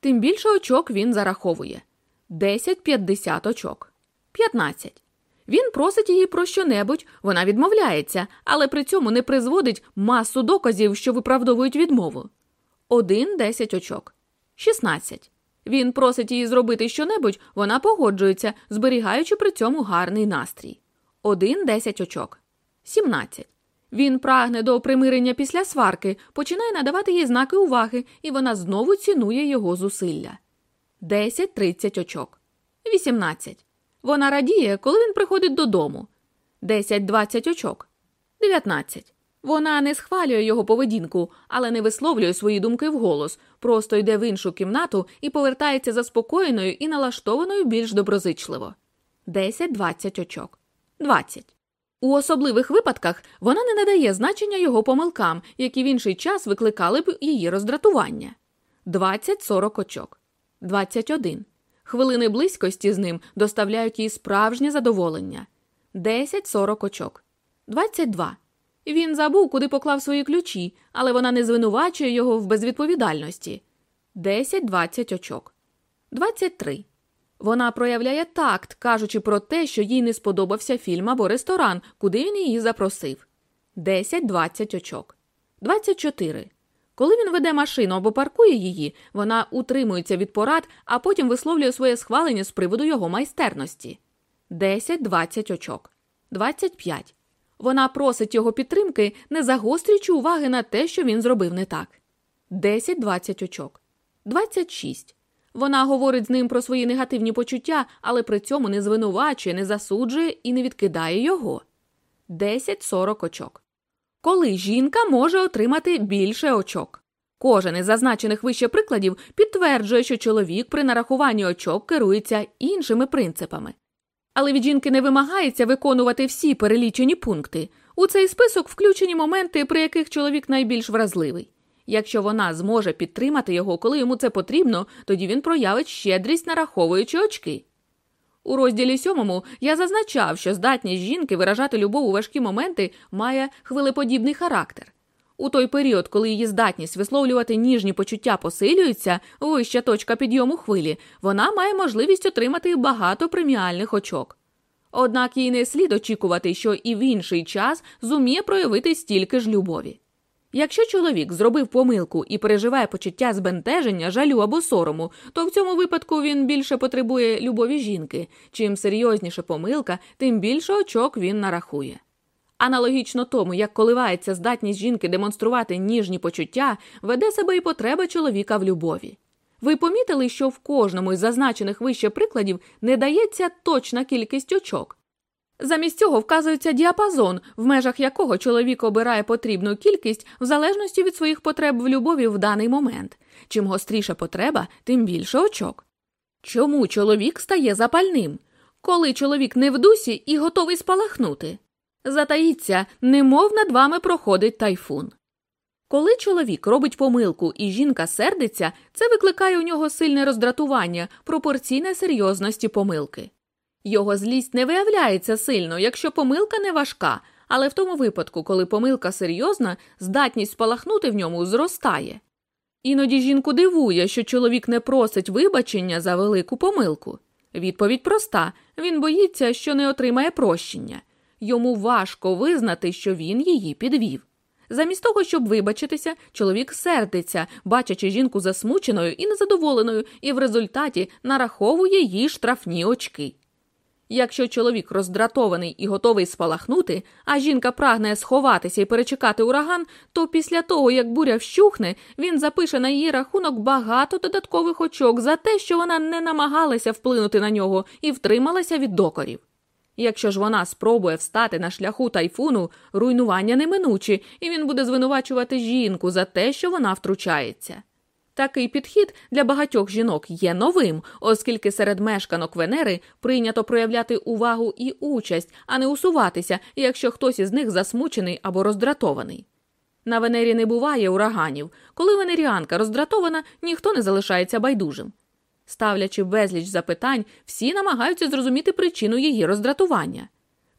тим більше очок він зараховує 10-50 очок. 15. Він просить її про щонебудь, вона відмовляється, але при цьому не призводить масу доказів, що виправдовують відмову. 1 – 10 очок. 16. Він просить її зробити щонебудь, вона погоджується, зберігаючи при цьому гарний настрій. 1 – 10 очок. 17. Він прагне до примирення після сварки, починає надавати їй знаки уваги, і вона знову цінує його зусилля. 10-30 очок. 18. Вона радіє, коли він приходить додому. 10-20 очок. 19. Вона не схвалює його поведінку, але не висловлює свої думки вголос, просто йде в іншу кімнату і повертається заспокоєною і налаштованою більш доброзичливо. 10-20 очок. 20. У особливих випадках вона не надає значення його помилкам, які в інший час викликали б її роздратування. 20-40 очок. 21. Хвилини близькості з ним доставляють їй справжнє задоволення. 10-40 очок. 22. Він забув, куди поклав свої ключі, але вона не звинувачує його в безвідповідальності. 10-20 очок. 23. Вона проявляє такт, кажучи про те, що їй не сподобався фільм або ресторан, куди він її запросив. 10-20 очок. 24. Коли він веде машину або паркує її, вона утримується від порад, а потім висловлює своє схвалення з приводу його майстерності. 10-20 очок. 25. Вона просить його підтримки, не загострюючи уваги на те, що він зробив не так. 10-20 очок. 26. Вона говорить з ним про свої негативні почуття, але при цьому не звинувачує, не засуджує і не відкидає його. 10-40 очок. Коли жінка може отримати більше очок. Кожен із зазначених вище прикладів підтверджує, що чоловік при нарахуванні очок керується іншими принципами. Але від жінки не вимагається виконувати всі перелічені пункти. У цей список включені моменти, при яких чоловік найбільш вразливий. Якщо вона зможе підтримати його, коли йому це потрібно, тоді він проявить щедрість, нараховуючи очки. У розділі сьомому я зазначав, що здатність жінки виражати любов у важкі моменти має хвилеподібний характер. У той період, коли її здатність висловлювати ніжні почуття посилюється, вища точка підйому хвилі, вона має можливість отримати багато преміальних очок. Однак їй не слід очікувати, що і в інший час зуміє проявити стільки ж любові. Якщо чоловік зробив помилку і переживає почуття збентеження, жалю або сорому, то в цьому випадку він більше потребує любові жінки. Чим серйозніше помилка, тим більше очок він нарахує. Аналогічно тому, як коливається здатність жінки демонструвати ніжні почуття, веде себе і потреба чоловіка в любові. Ви помітили, що в кожному із зазначених вище прикладів не дається точна кількість очок. Замість цього вказується діапазон, в межах якого чоловік обирає потрібну кількість в залежності від своїх потреб в любові в даний момент. Чим гостріша потреба, тим більше очок. Чому чоловік стає запальним? Коли чоловік не в дусі і готовий спалахнути? Затаїться, немов над вами проходить тайфун. Коли чоловік робить помилку і жінка сердиться, це викликає у нього сильне роздратування, пропорційне серйозності помилки. Його злість не виявляється сильно, якщо помилка не важка, але в тому випадку, коли помилка серйозна, здатність спалахнути в ньому зростає. Іноді жінку дивує, що чоловік не просить вибачення за велику помилку. Відповідь проста він боїться, що не отримає прощення. Йому важко визнати, що він її підвів. Замість того, щоб вибачитися, чоловік сердиться, бачачи жінку засмученою і незадоволеною, і в результаті нараховує їй штрафні очки. Якщо чоловік роздратований і готовий спалахнути, а жінка прагне сховатися і перечекати ураган, то після того, як буря вщухне, він запише на її рахунок багато додаткових очок за те, що вона не намагалася вплинути на нього і втрималася від докорів. Якщо ж вона спробує встати на шляху тайфуну, руйнування неминучі, і він буде звинувачувати жінку за те, що вона втручається. Такий підхід для багатьох жінок є новим, оскільки серед мешканок Венери прийнято проявляти увагу і участь, а не усуватися, якщо хтось із них засмучений або роздратований. На Венері не буває ураганів. Коли венеріанка роздратована, ніхто не залишається байдужим. Ставлячи безліч запитань, всі намагаються зрозуміти причину її роздратування.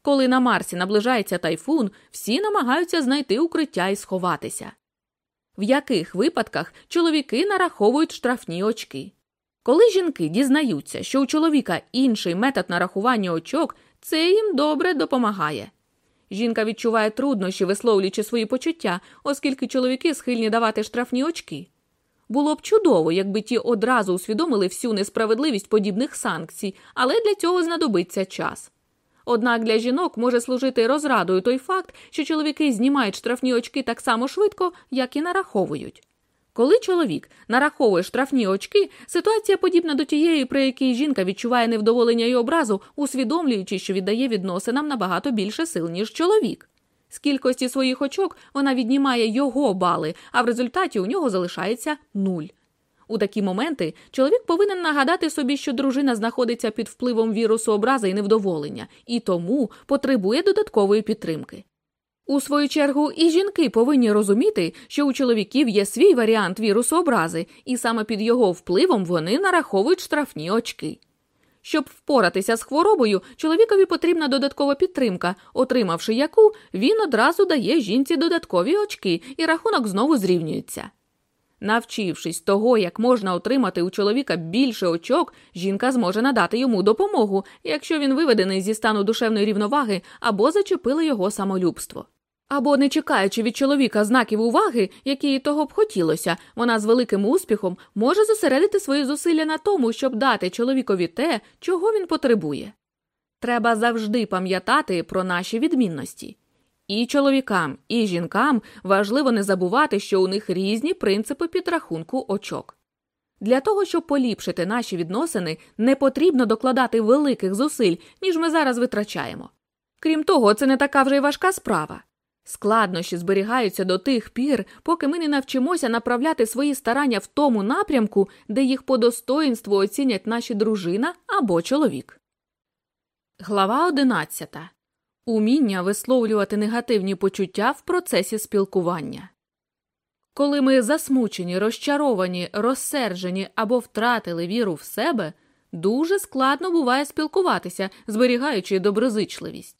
Коли на Марсі наближається тайфун, всі намагаються знайти укриття і сховатися. В яких випадках чоловіки нараховують штрафні очки? Коли жінки дізнаються, що у чоловіка інший метод нарахування очок, це їм добре допомагає. Жінка відчуває труднощі, висловлюючи свої почуття, оскільки чоловіки схильні давати штрафні очки. Було б чудово, якби ті одразу усвідомили всю несправедливість подібних санкцій, але для цього знадобиться час. Однак для жінок може служити розрадою той факт, що чоловіки знімають штрафні очки так само швидко, як і нараховують. Коли чоловік нараховує штрафні очки, ситуація подібна до тієї, при якій жінка відчуває невдоволення і образу, усвідомлюючи, що віддає відносинам набагато більше сил, ніж чоловік. З кількості своїх очок вона віднімає його бали, а в результаті у нього залишається нуль. У такі моменти чоловік повинен нагадати собі, що дружина знаходиться під впливом вірусу образи і невдоволення, і тому потребує додаткової підтримки. У свою чергу, і жінки повинні розуміти, що у чоловіків є свій варіант вірусу образи, і саме під його впливом вони нараховують штрафні очки. Щоб впоратися з хворобою, чоловікові потрібна додаткова підтримка, отримавши яку, він одразу дає жінці додаткові очки, і рахунок знову зрівнюється. Навчившись того, як можна отримати у чоловіка більше очок, жінка зможе надати йому допомогу, якщо він виведений зі стану душевної рівноваги або зачепили його самолюбство. Або, не чекаючи від чоловіка знаків уваги, які того б хотілося, вона з великим успіхом може зосередити свої зусилля на тому, щоб дати чоловікові те, чого він потребує. Треба завжди пам'ятати про наші відмінності. І чоловікам, і жінкам важливо не забувати, що у них різні принципи підрахунку очок. Для того, щоб поліпшити наші відносини, не потрібно докладати великих зусиль, ніж ми зараз витрачаємо. Крім того, це не така вже й важка справа. Складнощі зберігаються до тих пір, поки ми не навчимося направляти свої старання в тому напрямку, де їх по достоїнству оцінять наші дружина або чоловік. Глава одинадцята Уміння висловлювати негативні почуття в процесі спілкування. Коли ми засмучені, розчаровані, розсержені або втратили віру в себе, дуже складно буває спілкуватися, зберігаючи доброзичливість.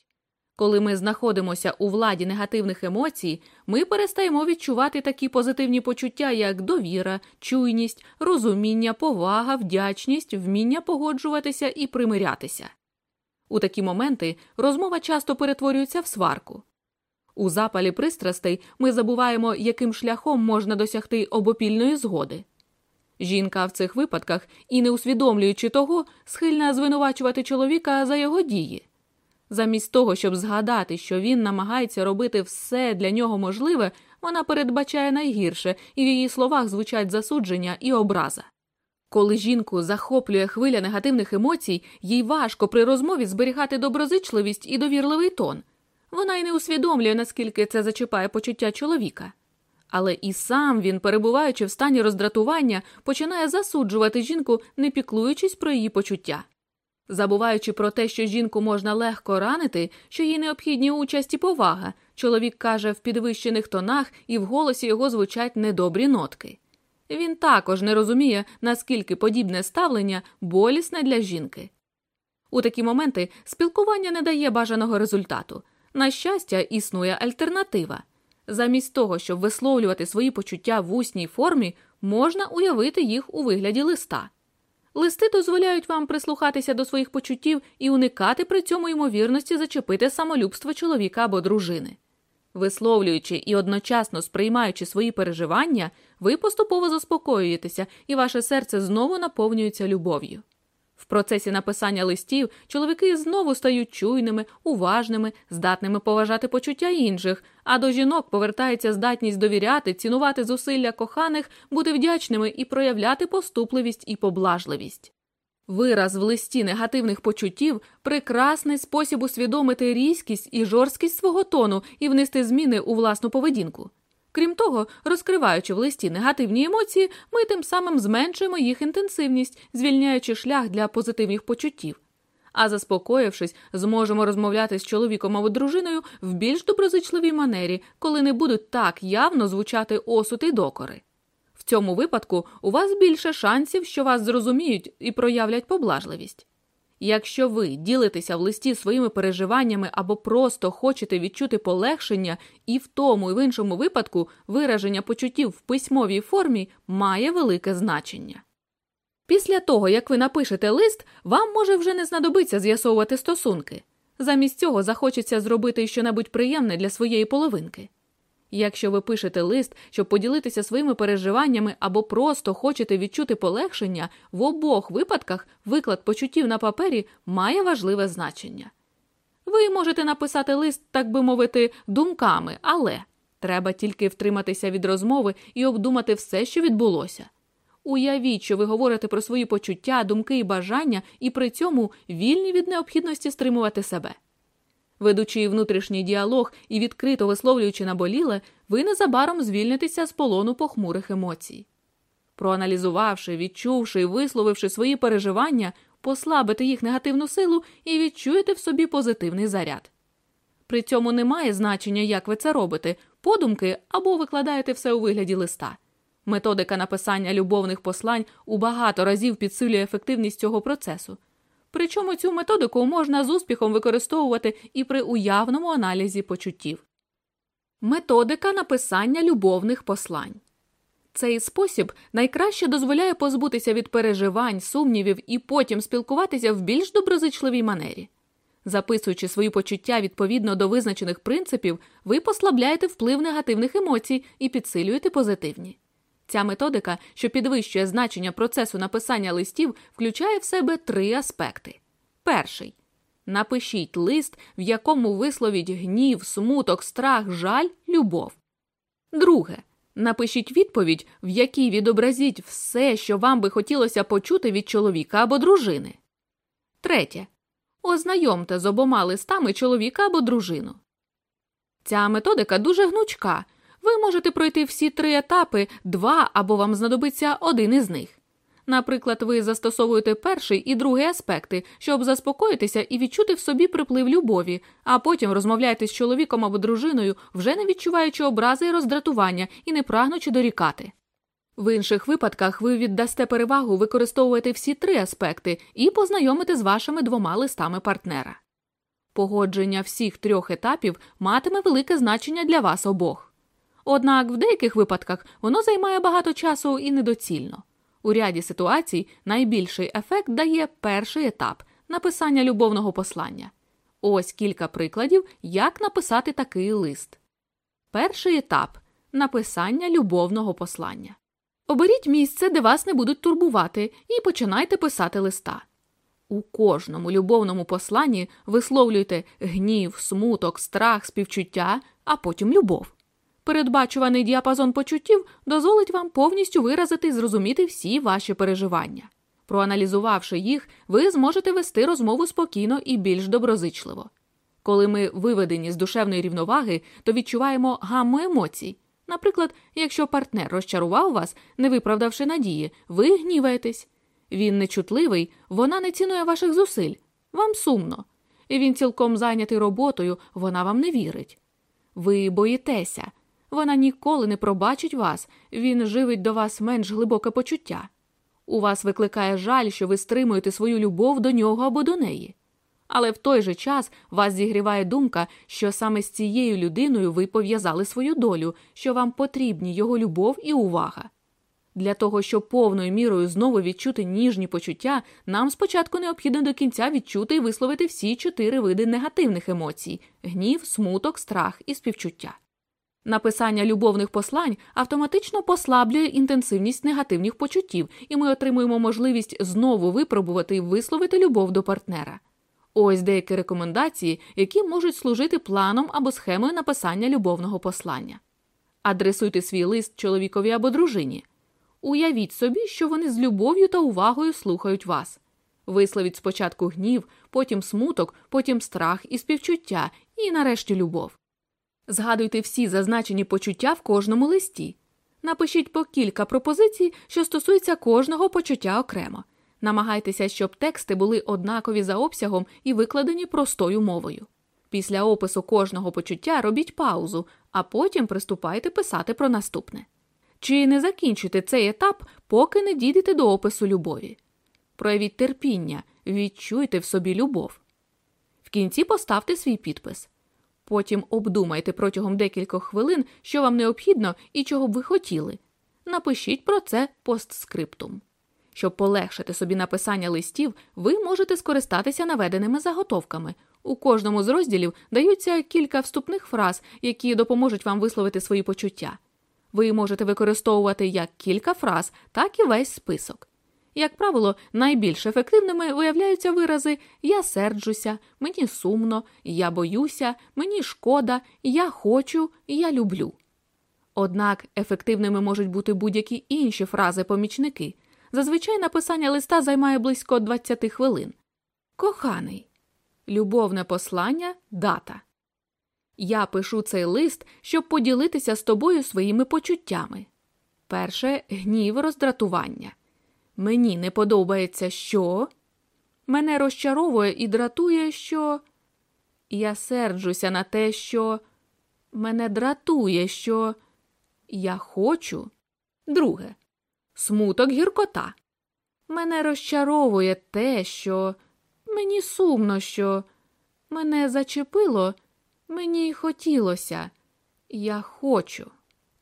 Коли ми знаходимося у владі негативних емоцій, ми перестаємо відчувати такі позитивні почуття, як довіра, чуйність, розуміння, повага, вдячність, вміння погоджуватися і примирятися. У такі моменти розмова часто перетворюється в сварку. У запалі пристрастей ми забуваємо, яким шляхом можна досягти обопільної згоди. Жінка в цих випадках, і не усвідомлюючи того, схильна звинувачувати чоловіка за його дії. Замість того, щоб згадати, що він намагається робити все для нього можливе, вона передбачає найгірше, і в її словах звучать засудження і образа. Коли жінку захоплює хвиля негативних емоцій, їй важко при розмові зберігати доброзичливість і довірливий тон. Вона й не усвідомлює, наскільки це зачіпає почуття чоловіка. Але і сам він, перебуваючи в стані роздратування, починає засуджувати жінку, не піклуючись про її почуття. Забуваючи про те, що жінку можна легко ранити, що їй необхідні участь і повага, чоловік каже в підвищених тонах, і в голосі його звучать недобрі нотки. Він також не розуміє, наскільки подібне ставлення болісне для жінки. У такі моменти спілкування не дає бажаного результату. На щастя, існує альтернатива. Замість того, щоб висловлювати свої почуття в усній формі, можна уявити їх у вигляді листа. Листи дозволяють вам прислухатися до своїх почуттів і уникати при цьому ймовірності зачепити самолюбство чоловіка або дружини. Висловлюючи і одночасно сприймаючи свої переживання, ви поступово заспокоюєтеся, і ваше серце знову наповнюється любов'ю. В процесі написання листів чоловіки знову стають чуйними, уважними, здатними поважати почуття інших, а до жінок повертається здатність довіряти, цінувати зусилля коханих, бути вдячними і проявляти поступливість і поблажливість. Вираз в листі негативних почуттів прекрасний спосіб усвідомити різкість і жорсткість свого тону і внести зміни у власну поведінку. Крім того, розкриваючи в листі негативні емоції, ми тим самим зменшуємо їх інтенсивність, звільняючи шлях для позитивних почуттів. А заспокоївшись, зможемо розмовляти з чоловіком або дружиною в більш доброзичливій манері, коли не будуть так явно звучати осуд і докори. В цьому випадку у вас більше шансів, що вас зрозуміють і проявлять поблажливість. Якщо ви ділитеся в листі своїми переживаннями або просто хочете відчути полегшення, і в тому і в іншому випадку вираження почуттів в письмовій формі має велике значення. Після того, як ви напишете лист, вам може вже не знадобиться з'ясовувати стосунки. Замість цього захочеться зробити щонебудь приємне для своєї половинки. Якщо ви пишете лист, щоб поділитися своїми переживаннями або просто хочете відчути полегшення, в обох випадках виклад почуттів на папері має важливе значення. Ви можете написати лист, так би мовити, думками, але треба тільки втриматися від розмови і обдумати все, що відбулося. Уявіть, що ви говорите про свої почуття, думки і бажання, і при цьому вільні від необхідності стримувати себе. Ведучи внутрішній діалог і відкрито висловлюючи наболіле, ви незабаром звільнитеся з полону похмурих емоцій. Проаналізувавши, відчувши і висловивши свої переживання, послабите їх негативну силу і відчуєте в собі позитивний заряд. При цьому немає значення, як ви це робите, подумки або викладаєте все у вигляді листа. Методика написання любовних послань у багато разів підсилює ефективність цього процесу. Причому цю методику можна з успіхом використовувати і при уявному аналізі почуттів. Методика написання любовних послань. Цей спосіб найкраще дозволяє позбутися від переживань, сумнівів і потім спілкуватися в більш доброзичливій манері. Записуючи свої почуття відповідно до визначених принципів, ви послабляєте вплив негативних емоцій і підсилюєте позитивні. Ця методика, що підвищує значення процесу написання листів, включає в себе три аспекти. Перший напишіть лист, в якому висловіть гнів, смуток, страх, жаль, любов. Друге. Напишіть відповідь, в якій відобразіть все, що вам би хотілося почути від чоловіка або дружини. Третє. Ознайомте з обома листами чоловіка або дружину. Ця методика дуже гнучка, ви можете пройти всі три етапи, два або вам знадобиться один із них. Наприклад, ви застосовуєте перший і другий аспекти, щоб заспокоїтися і відчути в собі приплив любові, а потім розмовляєте з чоловіком або дружиною, вже не відчуваючи образи і роздратування і не прагнучи дорікати. В інших випадках ви віддасте перевагу використовувати всі три аспекти і познайомите з вашими двома листами партнера. Погодження всіх трьох етапів матиме велике значення для вас обох. Однак в деяких випадках воно займає багато часу і недоцільно. У ряді ситуацій найбільший ефект дає перший етап написання любовного послання. Ось кілька прикладів, як написати такий лист. Перший етап написання любовного послання. Оберіть місце, де вас не будуть турбувати, і починайте писати листа. У кожному любовному посланні висловлюйте гнів, смуток, страх, співчуття, а потім любов. Передбачуваний діапазон почуттів дозволить вам повністю виразити і зрозуміти всі ваші переживання. Проаналізувавши їх, ви зможете вести розмову спокійно і більш доброзичливо. Коли ми виведені з душевної рівноваги, то відчуваємо гамму емоцій. Наприклад, якщо партнер розчарував вас, не виправдавши надії, ви гніваєтесь. Він нечутливий, вона не цінує ваших зусиль, вам сумно. І він цілком зайнятий роботою, вона вам не вірить. Ви боїтеся. Вона ніколи не пробачить вас, він живить до вас менш глибоке почуття. У вас викликає жаль, що ви стримуєте свою любов до нього або до неї. Але в той же час вас зігріває думка, що саме з цією людиною ви пов'язали свою долю, що вам потрібні його любов і увага. Для того, щоб повною мірою знову відчути ніжні почуття, нам спочатку необхідно до кінця відчути і висловити всі чотири види негативних емоцій гнів, смуток, страх і співчуття. Написання любовних послань автоматично послаблює інтенсивність негативних почуттів, і ми отримуємо можливість знову випробувати і висловити любов до партнера. Ось деякі рекомендації, які можуть служити планом або схемою написання любовного послання. Адресуйте свій лист чоловікові або дружині. Уявіть собі, що вони з любов'ю та увагою слухають вас. Висловіть спочатку гнів, потім смуток, потім страх і співчуття, і нарешті любов. Згадуйте всі зазначені почуття в кожному листі. Напишіть по кілька пропозицій, що стосуються кожного почуття окремо. Намагайтеся, щоб тексти були однакові за обсягом і викладені простою мовою. Після опису кожного почуття робіть паузу, а потім приступайте писати про наступне. Чи не закінчуйте цей етап, поки не дійдете до опису любові. Проявіть терпіння, відчуйте в собі любов. В кінці поставте свій підпис. Потім обдумайте протягом декількох хвилин, що вам необхідно і чого б ви хотіли. Напишіть про це постскриптум. Щоб полегшити собі написання листів, ви можете скористатися наведеними заготовками. У кожному з розділів даються кілька вступних фраз, які допоможуть вам висловити свої почуття. Ви можете використовувати як кілька фраз, так і весь список. Як правило, найбільш ефективними виявляються вирази Я серджуся, мені сумно, я боюся, мені шкода, я хочу, я люблю. Однак ефективними можуть бути будь-які інші фрази-помічники. Зазвичай написання листа займає близько 20 хвилин. Коханий. Любовне послання дата. Я пишу цей лист, щоб поділитися з тобою своїми почуттями. Перше гнів роздратування. Мені не подобається що. Мене розчаровує і дратує, що. Я серджуся на те, що мене дратує, що я хочу. Друге. Смуток гіркота. Мене розчаровує те, що мені сумно, що мене зачепило, мені хотілося. Я хочу.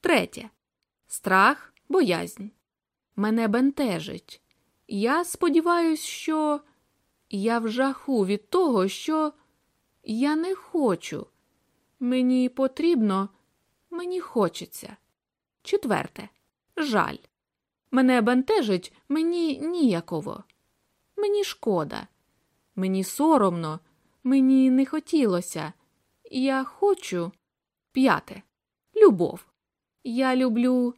Третє. Страх, боязнь. Мене бентежить. Я сподіваюся, що я в жаху від того, що я не хочу. Мені потрібно, мені хочеться. Четверте. Жаль. Мене бентежить, мені ніяково. Мені шкода. Мені соромно, мені не хотілося. Я хочу. П'яте. Любов. Я люблю,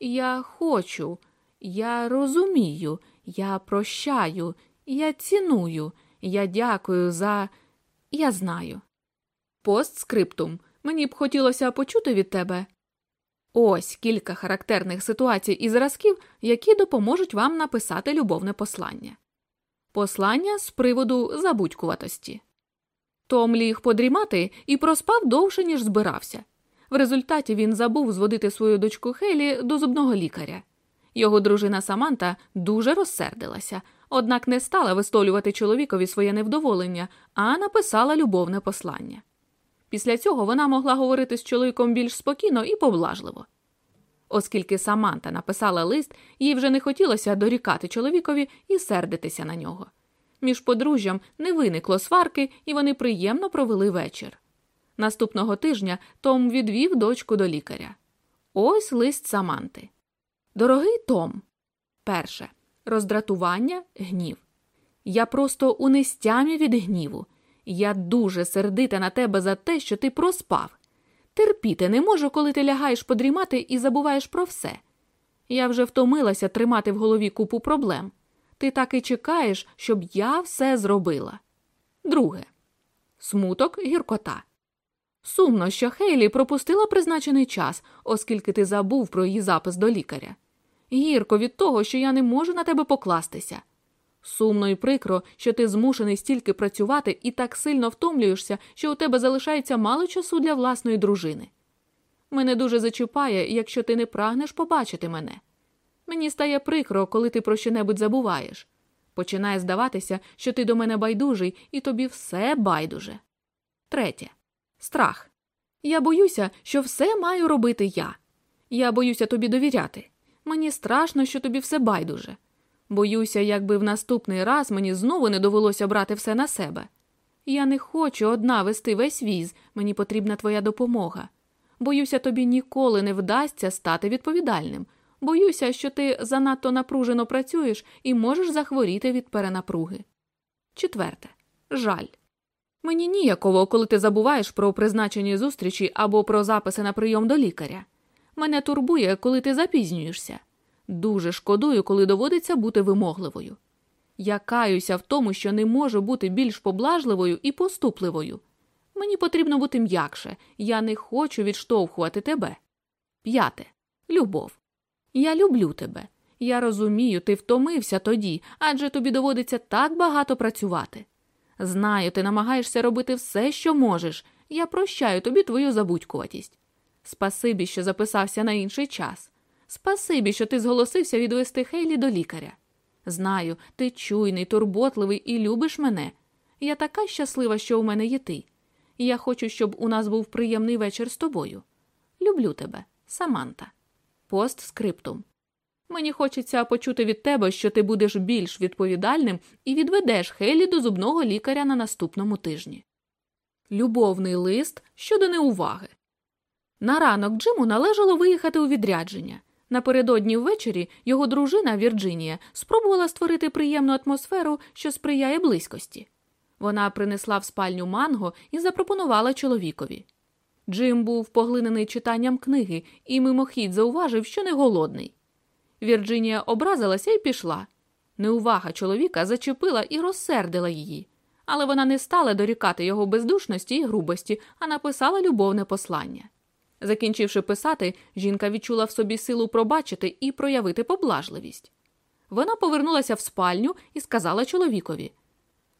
я хочу, я розумію, я прощаю, я ціную, я дякую за. Я знаю. Постскриптум. Мені б хотілося почути від тебе. Ось кілька характерних ситуацій і зразків, які допоможуть вам написати любовне послання. Послання з приводу забудькуватості. Том ліг подрімати і проспав довше, ніж збирався. В результаті він забув зводити свою дочку Хелі до зубного лікаря. Його дружина Саманта дуже розсердилася, однак не стала вистолювати чоловікові своє невдоволення, а написала любовне послання. Після цього вона могла говорити з чоловіком більш спокійно і поблажливо. Оскільки Саманта написала лист, їй вже не хотілося дорікати чоловікові і сердитися на нього. Між подружжям не виникло сварки, і вони приємно провели вечір. Наступного тижня Том відвів дочку до лікаря. Ось лист Саманти. Дорогий Том. Перше. Роздратування, гнів. Я просто у нестямі від гніву. Я дуже сердита на тебе за те, що ти проспав. Терпіти не можу, коли ти лягаєш подрімати і забуваєш про все. Я вже втомилася тримати в голові купу проблем. Ти так і чекаєш, щоб я все зробила. Друге смуток гіркота. Сумно, що Хейлі пропустила призначений час, оскільки ти забув про її запис до лікаря. Гірко від того, що я не можу на тебе покластися. Сумно і прикро, що ти змушений стільки працювати і так сильно втомлюєшся, що у тебе залишається мало часу для власної дружини. Мене дуже зачіпає, якщо ти не прагнеш побачити мене. Мені стає прикро, коли ти про що-небудь забуваєш. Починає здаватися, що ти до мене байдужий, і тобі все байдуже. Третє страх. Я боюся, що все маю робити я. Я боюся тобі довіряти. Мені страшно, що тобі все байдуже. Боюся, якби в наступний раз мені знову не довелося брати все на себе. Я не хочу одна вести весь віз, мені потрібна твоя допомога. Боюся, тобі ніколи не вдасться стати відповідальним. Боюся, що ти занадто напружено працюєш і можеш захворіти від перенапруги. Четверте жаль. Мені ніяково, коли ти забуваєш про призначені зустрічі або про записи на прийом до лікаря. Мене турбує, коли ти запізнюєшся. Дуже шкодую, коли доводиться бути вимогливою. Я каюся в тому, що не можу бути більш поблажливою і поступливою. Мені потрібно бути м'якше, я не хочу відштовхувати тебе. П'яте. Любов. Я люблю тебе. Я розумію, ти втомився тоді, адже тобі доводиться так багато працювати. Знаю, ти намагаєшся робити все, що можеш. Я прощаю тобі твою забудькуватість. Спасибі, що записався на інший час. Спасибі, що ти зголосився відвести Хейлі до лікаря. Знаю, ти чуйний, турботливий і любиш мене. Я така щаслива, що у мене є ти. Я хочу, щоб у нас був приємний вечір з тобою. Люблю тебе, Саманта. Пост скриптум. Мені хочеться почути від тебе, що ти будеш більш відповідальним і відведеш Хелі до зубного лікаря на наступному тижні. Любовний лист щодо неуваги. На ранок Джиму належало виїхати у відрядження. Напередодні ввечері його дружина Вірджинія спробувала створити приємну атмосферу, що сприяє близькості. Вона принесла в спальню манго і запропонувала чоловікові. Джим був поглинений читанням книги і мимохідь зауважив, що не голодний. Вірджинія образилася і пішла. Неувага чоловіка зачепила і розсердила її, але вона не стала дорікати його бездушності і грубості, а написала любовне послання. Закінчивши писати, жінка відчула в собі силу пробачити і проявити поблажливість. Вона повернулася в спальню і сказала чоловікові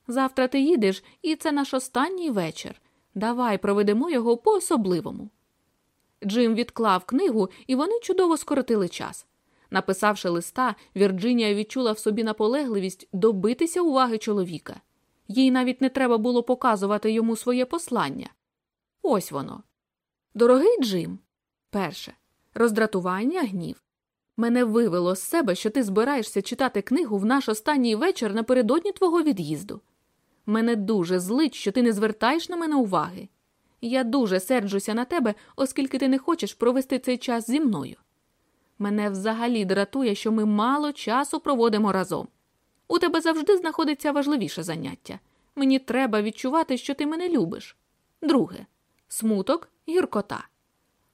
Завтра ти їдеш, і це наш останній вечір. Давай проведемо його по особливому. Джим відклав книгу, і вони чудово скоротили час. Написавши листа, Вірджинія відчула в собі наполегливість добитися уваги чоловіка. Їй навіть не треба було показувати йому своє послання. Ось воно. Дорогий Джим, перше роздратування, гнів. Мене вивело з себе, що ти збираєшся читати книгу в наш останній вечір напередодні твого від'їзду. Мене дуже злить, що ти не звертаєш на мене уваги. Я дуже серджуся на тебе, оскільки ти не хочеш провести цей час зі мною. Мене взагалі дратує, що ми мало часу проводимо разом. У тебе завжди знаходиться важливіше заняття. Мені треба відчувати, що ти мене любиш. Друге смуток, гіркота.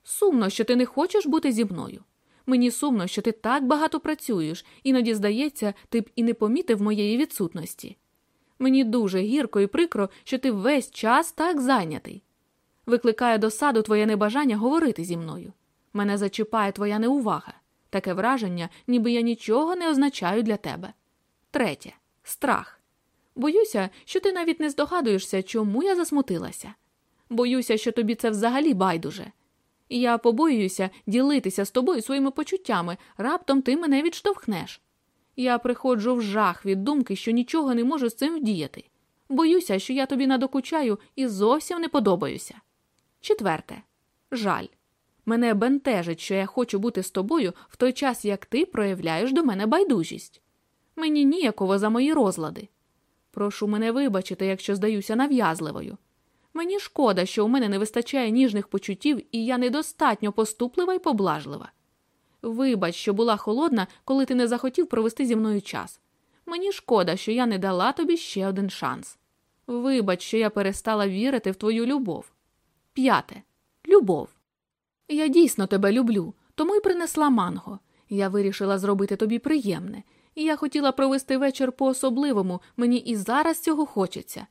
Сумно, що ти не хочеш бути зі мною. Мені сумно, що ти так багато працюєш, іноді, здається, ти б і не помітив моєї відсутності. Мені дуже гірко і прикро, що ти весь час так зайнятий. Викликає досаду твоє небажання говорити зі мною. Мене зачіпає твоя неувага. Таке враження, ніби я нічого не означаю для тебе. Третє страх. Боюся, що ти навіть не здогадуєшся, чому я засмутилася. Боюся, що тобі це взагалі байдуже. Я побоююся ділитися з тобою своїми почуттями, раптом ти мене відштовхнеш. Я приходжу в жах від думки, що нічого не можу з цим вдіяти. Боюся, що я тобі надокучаю і зовсім не подобаюся. Четверте жаль. Мене бентежить, що я хочу бути з тобою в той час, як ти проявляєш до мене байдужість. Мені ніяково за мої розлади. Прошу мене вибачити, якщо здаюся нав'язливою. Мені шкода, що у мене не вистачає ніжних почуттів, і я недостатньо поступлива і поблажлива. Вибач, що була холодна, коли ти не захотів провести зі мною час. Мені шкода, що я не дала тобі ще один шанс. Вибач, що я перестала вірити в твою любов. П'яте любов. Я дійсно тебе люблю, тому й принесла манго. Я вирішила зробити тобі приємне, і я хотіла провести вечір по особливому, мені і зараз цього хочеться.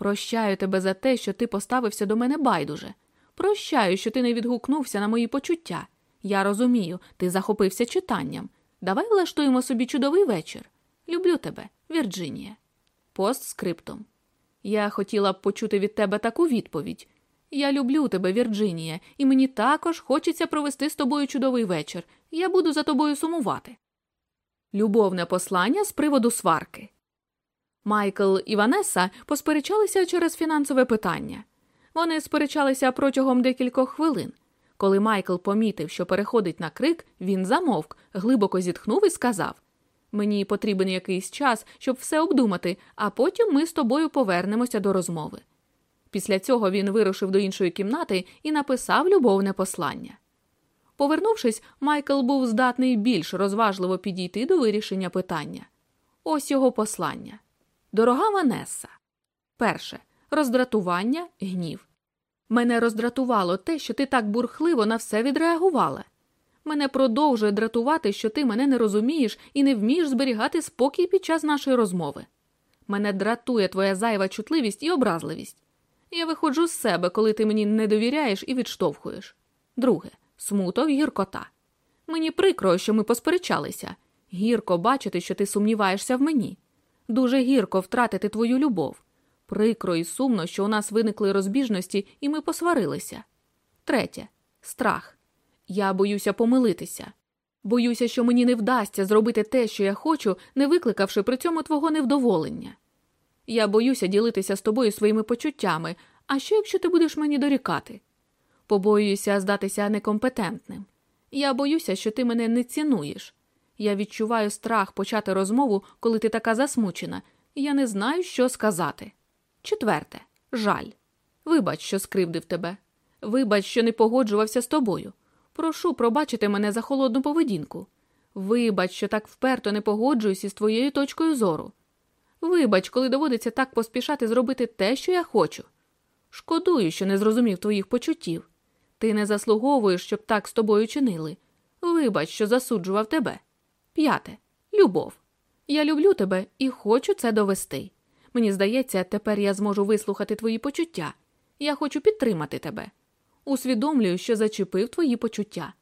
Прощаю тебе за те, що ти поставився до мене байдуже. Прощаю, що ти не відгукнувся на мої почуття. Я розумію, ти захопився читанням. Давай влаштуємо собі чудовий вечір. Люблю тебе, Вірджинія. Пост скриптом. Я хотіла б почути від тебе таку відповідь. Я люблю тебе, Вірджинія, і мені також хочеться провести з тобою чудовий вечір. Я буду за тобою сумувати. Любовне послання з приводу сварки. Майкл і Ванеса посперечалися через фінансове питання. Вони сперечалися протягом декількох хвилин. Коли Майкл помітив, що переходить на крик, він замовк, глибоко зітхнув і сказав Мені потрібен якийсь час, щоб все обдумати, а потім ми з тобою повернемося до розмови. Після цього він вирушив до іншої кімнати і написав любовне послання. Повернувшись, Майкл був здатний більш розважливо підійти до вирішення питання. Ось його послання. Дорога Ванесса. Перше. Роздратування, гнів. Мене роздратувало те, що ти так бурхливо на все відреагувала. Мене продовжує дратувати, що ти мене не розумієш і не вмієш зберігати спокій під час нашої розмови. Мене дратує твоя зайва чутливість і образливість. Я виходжу з себе, коли ти мені не довіряєш і відштовхуєш. Друге смуток, гіркота. Мені прикро, що ми посперечалися. Гірко бачити, що ти сумніваєшся в мені. Дуже гірко втратити твою любов. Прикро і сумно, що у нас виникли розбіжності, і ми посварилися. Третє страх. Я боюся помилитися. Боюся, що мені не вдасться зробити те, що я хочу, не викликавши при цьому твого невдоволення. Я боюся ділитися з тобою своїми почуттями, а що якщо ти будеш мені дорікати? Побоююся здатися некомпетентним. Я боюся, що ти мене не цінуєш. Я відчуваю страх почати розмову, коли ти така засмучена, я не знаю, що сказати. Четверте жаль. Вибач, що скривдив тебе. Вибач, що не погоджувався з тобою. Прошу пробачити мене за холодну поведінку. Вибач, що так вперто не погоджуюсь із твоєю точкою зору. Вибач, коли доводиться так поспішати зробити те, що я хочу. Шкодую, що не зрозумів твоїх почуттів. Ти не заслуговуєш, щоб так з тобою чинили. Вибач, що засуджував тебе. П'яте. Любов. Я люблю тебе і хочу це довести. Мені здається, тепер я зможу вислухати твої почуття. Я хочу підтримати тебе. Усвідомлюю, що зачепив твої почуття.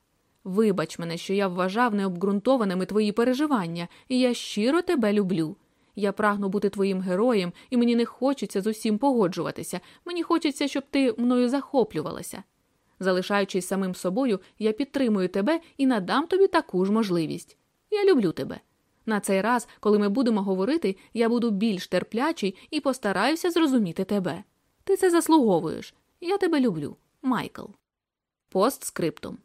Вибач мене, що я вважав необґрунтованими твої переживання, і я щиро тебе люблю. Я прагну бути твоїм героєм, і мені не хочеться з усім погоджуватися. Мені хочеться, щоб ти мною захоплювалася. Залишаючись самим собою, я підтримую тебе і надам тобі таку ж можливість. Я люблю тебе. На цей раз, коли ми будемо говорити, я буду більш терплячий і постараюся зрозуміти тебе. Ти це заслуговуєш. Я тебе люблю, Майкл. Постскриптум.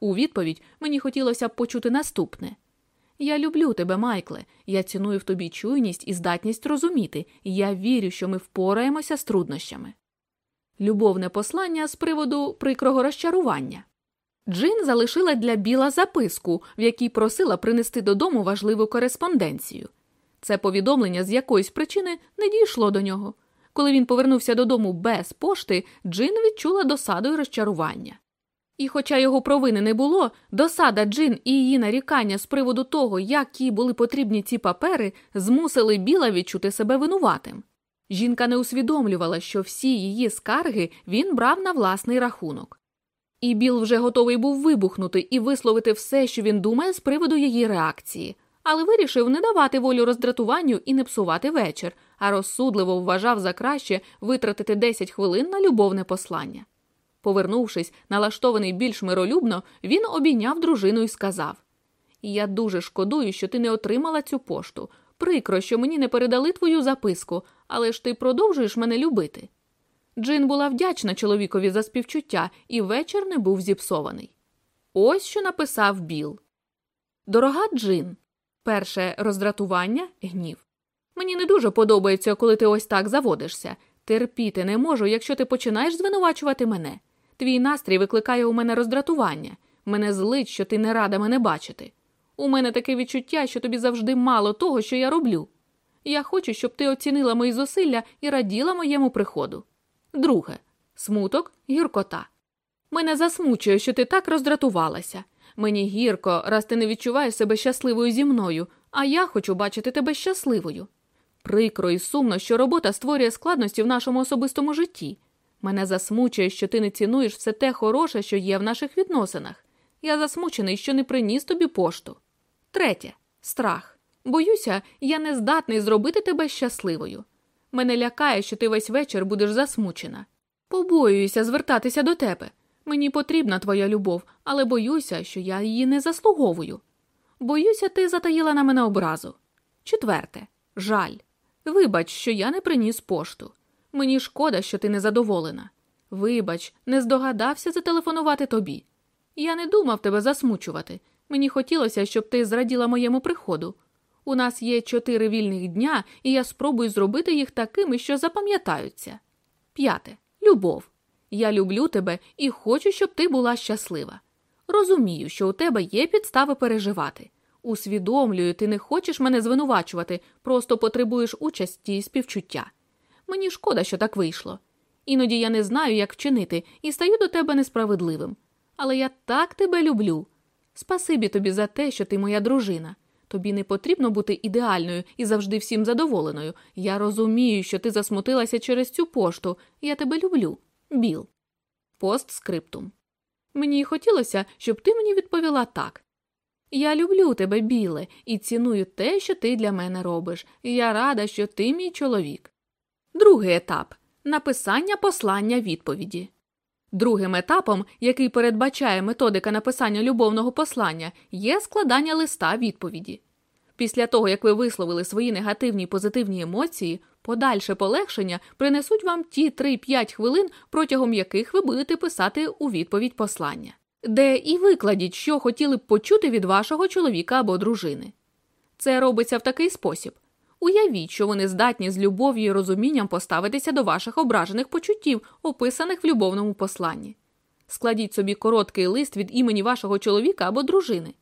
У відповідь мені хотілося б почути наступне. Я люблю тебе, Майкле. Я ціную в тобі чуйність і здатність розуміти, і я вірю, що ми впораємося з труднощами. Любовне послання з приводу прикрого розчарування. Джин залишила для Біла записку, в якій просила принести додому важливу кореспонденцію. Це повідомлення з якоїсь причини не дійшло до нього. Коли він повернувся додому без пошти, Джин відчула досаду й розчарування. І, хоча його провини не було, досада Джин і її нарікання з приводу того, як їй були потрібні ці папери, змусили Біла відчути себе винуватим. Жінка не усвідомлювала, що всі її скарги він брав на власний рахунок. І Біл вже готовий був вибухнути і висловити все, що він думає з приводу її реакції, але вирішив не давати волю роздратуванню і не псувати вечір, а розсудливо вважав за краще витратити 10 хвилин на любовне послання. Повернувшись, налаштований більш миролюбно, він обійняв дружину і сказав Я дуже шкодую, що ти не отримала цю пошту. Прикро, що мені не передали твою записку, але ж ти продовжуєш мене любити. Джин була вдячна чоловікові за співчуття, і вечір не був зіпсований. Ось що написав Біл. Дорога Джин. Перше роздратування, гнів. Мені не дуже подобається, коли ти ось так заводишся. Терпіти не можу, якщо ти починаєш звинувачувати мене. Твій настрій викликає у мене роздратування. Мене злить, що ти не рада мене бачити. У мене таке відчуття, що тобі завжди мало того, що я роблю. Я хочу, щоб ти оцінила мої зусилля і раділа моєму приходу. Друге смуток, гіркота. Мене засмучує, що ти так роздратувалася. Мені гірко, раз ти не відчуваєш себе щасливою зі мною, а я хочу бачити тебе щасливою. Прикро і сумно, що робота створює складності в нашому особистому житті. Мене засмучує, що ти не цінуєш все те хороше, що є в наших відносинах. Я засмучений, що не приніс тобі пошту. Третє страх. Боюся, я не здатний зробити тебе щасливою. Мене лякає, що ти весь вечір будеш засмучена. Побоююся звертатися до тебе. Мені потрібна твоя любов, але боюся, що я її не заслуговую. Боюся, ти затаїла на мене образу. Четверте жаль. Вибач, що я не приніс пошту. Мені шкода, що ти незадоволена. Вибач, не здогадався зателефонувати тобі. Я не думав тебе засмучувати. Мені хотілося, щоб ти зраділа моєму приходу. У нас є чотири вільних дня, і я спробую зробити їх такими, що запам'ятаються. П'яте любов. Я люблю тебе і хочу, щоб ти була щаслива. Розумію, що у тебе є підстави переживати. Усвідомлюю, ти не хочеш мене звинувачувати, просто потребуєш участі і співчуття. Мені шкода, що так вийшло. Іноді я не знаю, як вчинити, і стаю до тебе несправедливим. Але я так тебе люблю. Спасибі тобі за те, що ти моя дружина. Тобі не потрібно бути ідеальною і завжди всім задоволеною. Я розумію, що ти засмутилася через цю пошту. Я тебе люблю. Біл. Постскриптум. Мені хотілося, щоб ти мені відповіла так. Я люблю тебе, біле, і ціную те, що ти для мене робиш. Я рада, що ти мій чоловік. Другий етап написання послання відповіді. Другим етапом, який передбачає методика написання любовного послання, є складання листа відповіді. Після того, як ви висловили свої негативні і позитивні емоції, подальше полегшення принесуть вам ті 3-5 хвилин, протягом яких ви будете писати у відповідь послання, де і викладіть, що хотіли б почути від вашого чоловіка або дружини. Це робиться в такий спосіб. Уявіть, що вони здатні з любов'ю і розумінням поставитися до ваших ображених почуттів, описаних в любовному посланні. Складіть собі короткий лист від імені вашого чоловіка або дружини.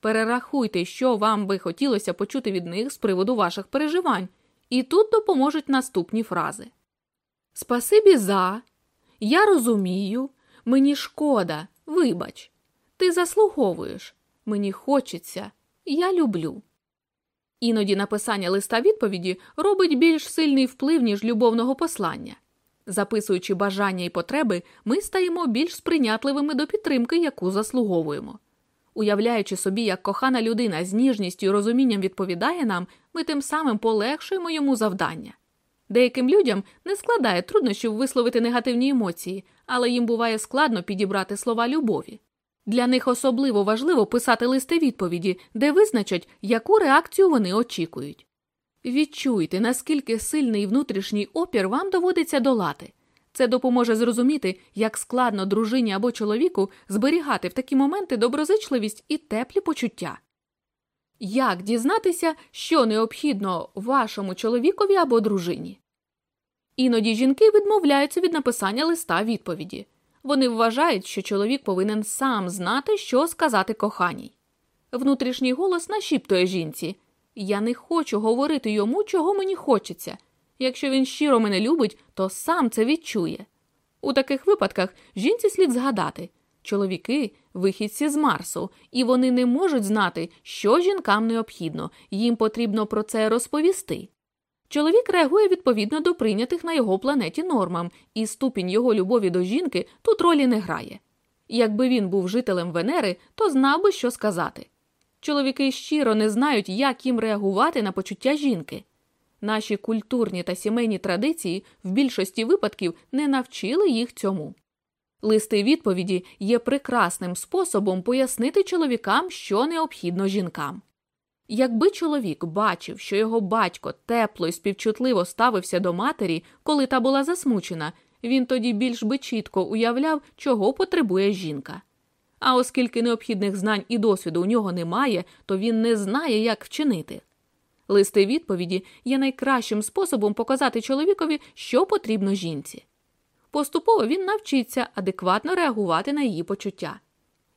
Перерахуйте, що вам би хотілося почути від них з приводу ваших переживань, і тут допоможуть наступні фрази. Спасибі за, я розумію, мені шкода, вибач, ти заслуговуєш, мені хочеться, я люблю. Іноді написання листа відповіді робить більш сильний вплив, ніж любовного послання. Записуючи бажання і потреби, ми стаємо більш сприйнятливими до підтримки, яку заслуговуємо. Уявляючи собі, як кохана людина з ніжністю і розумінням відповідає нам, ми тим самим полегшуємо йому завдання. Деяким людям не складає труднощів висловити негативні емоції, але їм буває складно підібрати слова любові. Для них особливо важливо писати листи відповіді, де визначать, яку реакцію вони очікують. Відчуйте, наскільки сильний внутрішній опір вам доводиться долати. Це допоможе зрозуміти, як складно дружині або чоловіку зберігати в такі моменти доброзичливість і теплі почуття. Як дізнатися, що необхідно вашому чоловікові або дружині? Іноді жінки відмовляються від написання листа відповіді. Вони вважають, що чоловік повинен сам знати, що сказати коханій. Внутрішній голос нашіптує жінці Я не хочу говорити йому, чого мені хочеться. Якщо він щиро мене любить, то сам це відчує. У таких випадках жінці слід згадати чоловіки вихідці з Марсу, і вони не можуть знати, що жінкам необхідно, їм потрібно про це розповісти. Чоловік реагує відповідно до прийнятих на його планеті нормам, і ступінь його любові до жінки тут ролі не грає. Якби він був жителем Венери, то знав би, що сказати. Чоловіки щиро не знають, як їм реагувати на почуття жінки. Наші культурні та сімейні традиції в більшості випадків не навчили їх цьому. Листи відповіді є прекрасним способом пояснити чоловікам, що необхідно жінкам. Якби чоловік бачив, що його батько тепло і співчутливо ставився до матері, коли та була засмучена, він тоді більш би чітко уявляв, чого потребує жінка. А оскільки необхідних знань і досвіду у нього немає, то він не знає, як вчинити. Листи відповіді є найкращим способом показати чоловікові, що потрібно жінці. Поступово він навчиться адекватно реагувати на її почуття.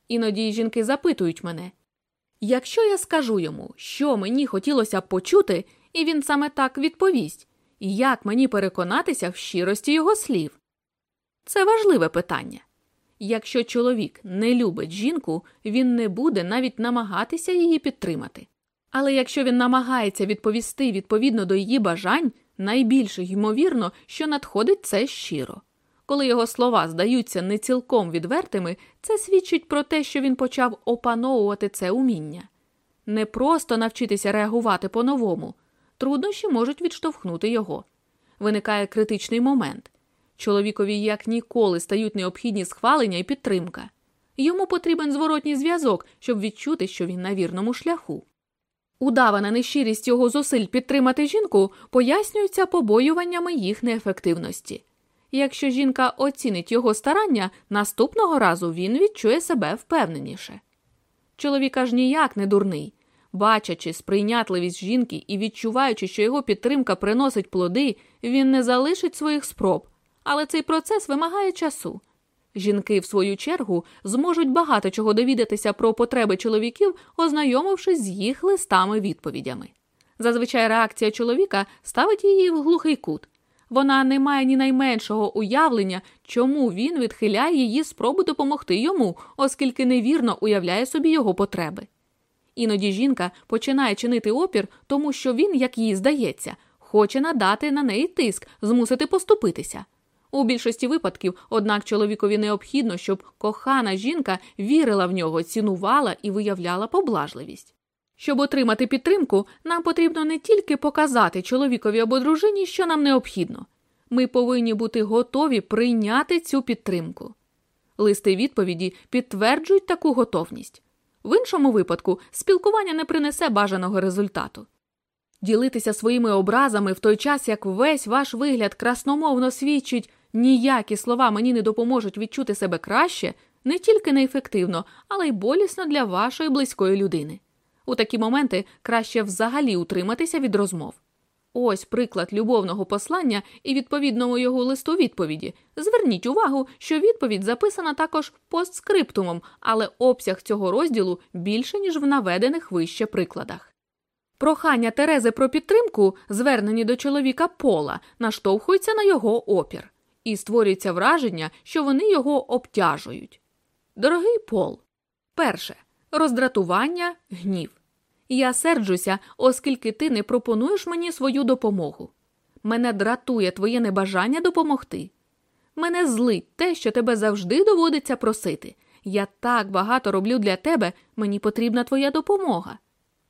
Іноді жінки запитують мене якщо я скажу йому, що мені хотілося б почути, і він саме так відповість, як мені переконатися в щирості його слів? Це важливе питання. Якщо чоловік не любить жінку, він не буде навіть намагатися її підтримати. Але якщо він намагається відповісти відповідно до її бажань, найбільше ймовірно, що надходить це щиро. Коли його слова здаються не цілком відвертими, це свідчить про те, що він почав опановувати це уміння. Не просто навчитися реагувати по-новому, труднощі можуть відштовхнути його. Виникає критичний момент. Чоловікові як ніколи стають необхідні схвалення і підтримка. Йому потрібен зворотній зв'язок, щоб відчути, що він на вірному шляху. Удавана нещирість його зусиль підтримати жінку пояснюється побоюваннями їх неефективності. Якщо жінка оцінить його старання, наступного разу він відчує себе впевненіше. Чоловік аж ніяк не дурний. Бачачи сприйнятливість жінки і відчуваючи, що його підтримка приносить плоди, він не залишить своїх спроб, але цей процес вимагає часу. Жінки, в свою чергу, зможуть багато чого довідатися про потреби чоловіків, ознайомившись з їх листами відповідями. Зазвичай реакція чоловіка ставить її в глухий кут. Вона не має ні найменшого уявлення, чому він відхиляє її спробу допомогти йому, оскільки невірно уявляє собі його потреби. Іноді жінка починає чинити опір, тому що він, як їй здається, хоче надати на неї тиск, змусити поступитися. У більшості випадків, однак, чоловікові необхідно, щоб кохана жінка вірила в нього, цінувала і виявляла поблажливість. Щоб отримати підтримку, нам потрібно не тільки показати чоловікові або дружині, що нам необхідно. Ми повинні бути готові прийняти цю підтримку. Листи відповіді підтверджують таку готовність. В іншому випадку спілкування не принесе бажаного результату. Ділитися своїми образами в той час, як весь ваш вигляд красномовно свідчить, ніякі слова мені не допоможуть відчути себе краще, не тільки неефективно, але й болісно для вашої близької людини. У такі моменти краще взагалі утриматися від розмов. Ось приклад любовного послання і відповідному його листу відповіді. Зверніть увагу, що відповідь записана також постскриптумом, але обсяг цього розділу більше, ніж в наведених вище прикладах. Прохання Терези про підтримку, звернені до чоловіка Пола, наштовхуються на його опір, і створюється враження, що вони його обтяжують. Дорогий Пол, перше роздратування, гнів. Я серджуся, оскільки ти не пропонуєш мені свою допомогу. Мене дратує твоє небажання допомогти. Мене злить те, що тебе завжди доводиться просити. Я так багато роблю для тебе, мені потрібна твоя допомога.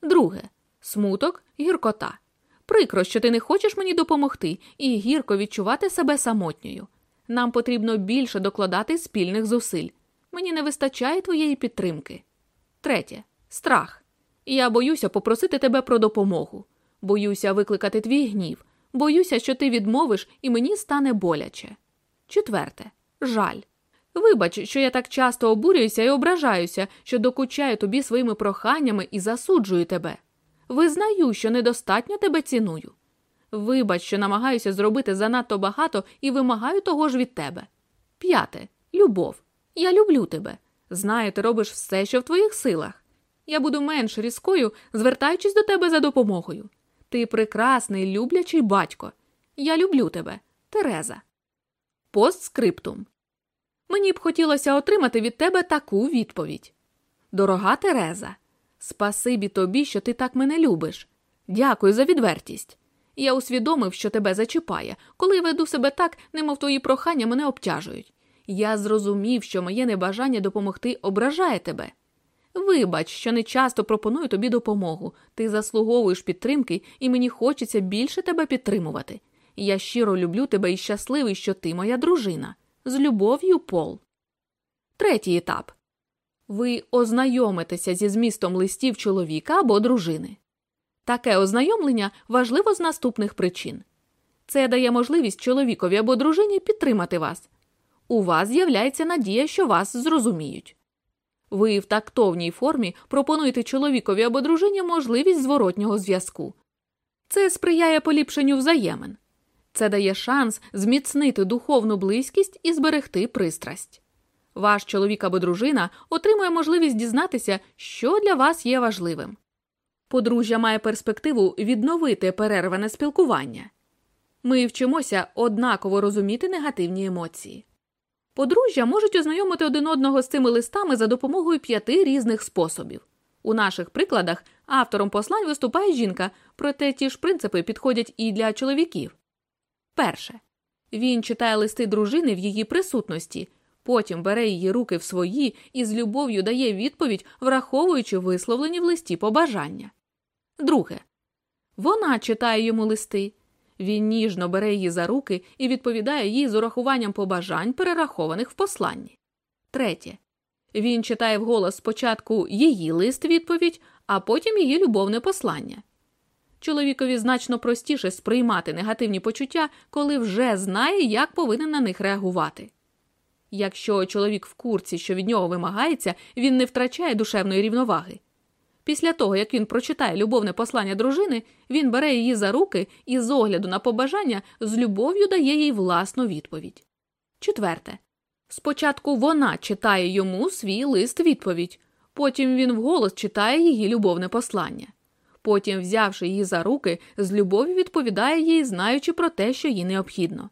Друге смуток, гіркота. Прикро, що ти не хочеш мені допомогти, і гірко відчувати себе самотньою. Нам потрібно більше докладати спільних зусиль. Мені не вистачає твоєї підтримки. Третє страх. Я боюся попросити тебе про допомогу. Боюся викликати твій гнів. Боюся, що ти відмовиш і мені стане боляче. Четверте жаль. Вибач, що я так часто обурююся і ображаюся, що докучаю тобі своїми проханнями і засуджую тебе. Визнаю, що недостатньо тебе ціную. Вибач, що намагаюся зробити занадто багато і вимагаю того ж від тебе. П'яте любов. Я люблю тебе. Знаю, ти робиш все, що в твоїх силах. Я буду менш різкою, звертаючись до тебе за допомогою. Ти прекрасний, люблячий батько. Я люблю тебе, Тереза. Постскриптум. Мені б хотілося отримати від тебе таку відповідь. Дорога Тереза, спасибі тобі, що ти так мене любиш. Дякую за відвертість. Я усвідомив, що тебе зачіпає, коли веду себе так, немов твої прохання мене обтяжують. Я зрозумів, що моє небажання допомогти ображає тебе. Вибач, що не часто пропоную тобі допомогу. Ти заслуговуєш підтримки, і мені хочеться більше тебе підтримувати. Я щиро люблю тебе і щасливий, що ти моя дружина. З любов'ю, Пол. Третій етап ви ознайомитеся зі змістом листів чоловіка або дружини. Таке ознайомлення важливо з наступних причин це дає можливість чоловікові або дружині підтримати вас. У вас з'являється надія, що вас зрозуміють. Ви в тактовній формі пропонуєте чоловікові або дружині можливість зворотнього зв'язку. Це сприяє поліпшенню взаємин. Це дає шанс зміцнити духовну близькість і зберегти пристрасть. Ваш чоловік або дружина отримує можливість дізнатися, що для вас є важливим. Подружжя має перспективу відновити перерване спілкування. Ми вчимося однаково розуміти негативні емоції. Подружжя можуть ознайомити один одного з цими листами за допомогою п'яти різних способів. У наших прикладах автором послань виступає жінка, проте ті ж принципи підходять і для чоловіків. Перше. Він читає листи дружини в її присутності, потім бере її руки в свої і з любов'ю дає відповідь, враховуючи висловлені в листі побажання. Друге. Вона читає йому листи. Він ніжно бере її за руки і відповідає їй з урахуванням побажань, перерахованих в посланні. Третє. Він читає вголос спочатку її лист відповідь, а потім її любовне послання. Чоловікові значно простіше сприймати негативні почуття, коли вже знає, як повинен на них реагувати. Якщо чоловік в курці, що від нього вимагається, він не втрачає душевної рівноваги. Після того, як він прочитає любовне послання дружини, він бере її за руки і з огляду на побажання з любов'ю дає їй власну відповідь. Четверте. Спочатку вона читає йому свій лист відповідь, потім він вголос читає її любовне послання. Потім, взявши її за руки, з любов'ю відповідає їй, знаючи про те, що їй необхідно.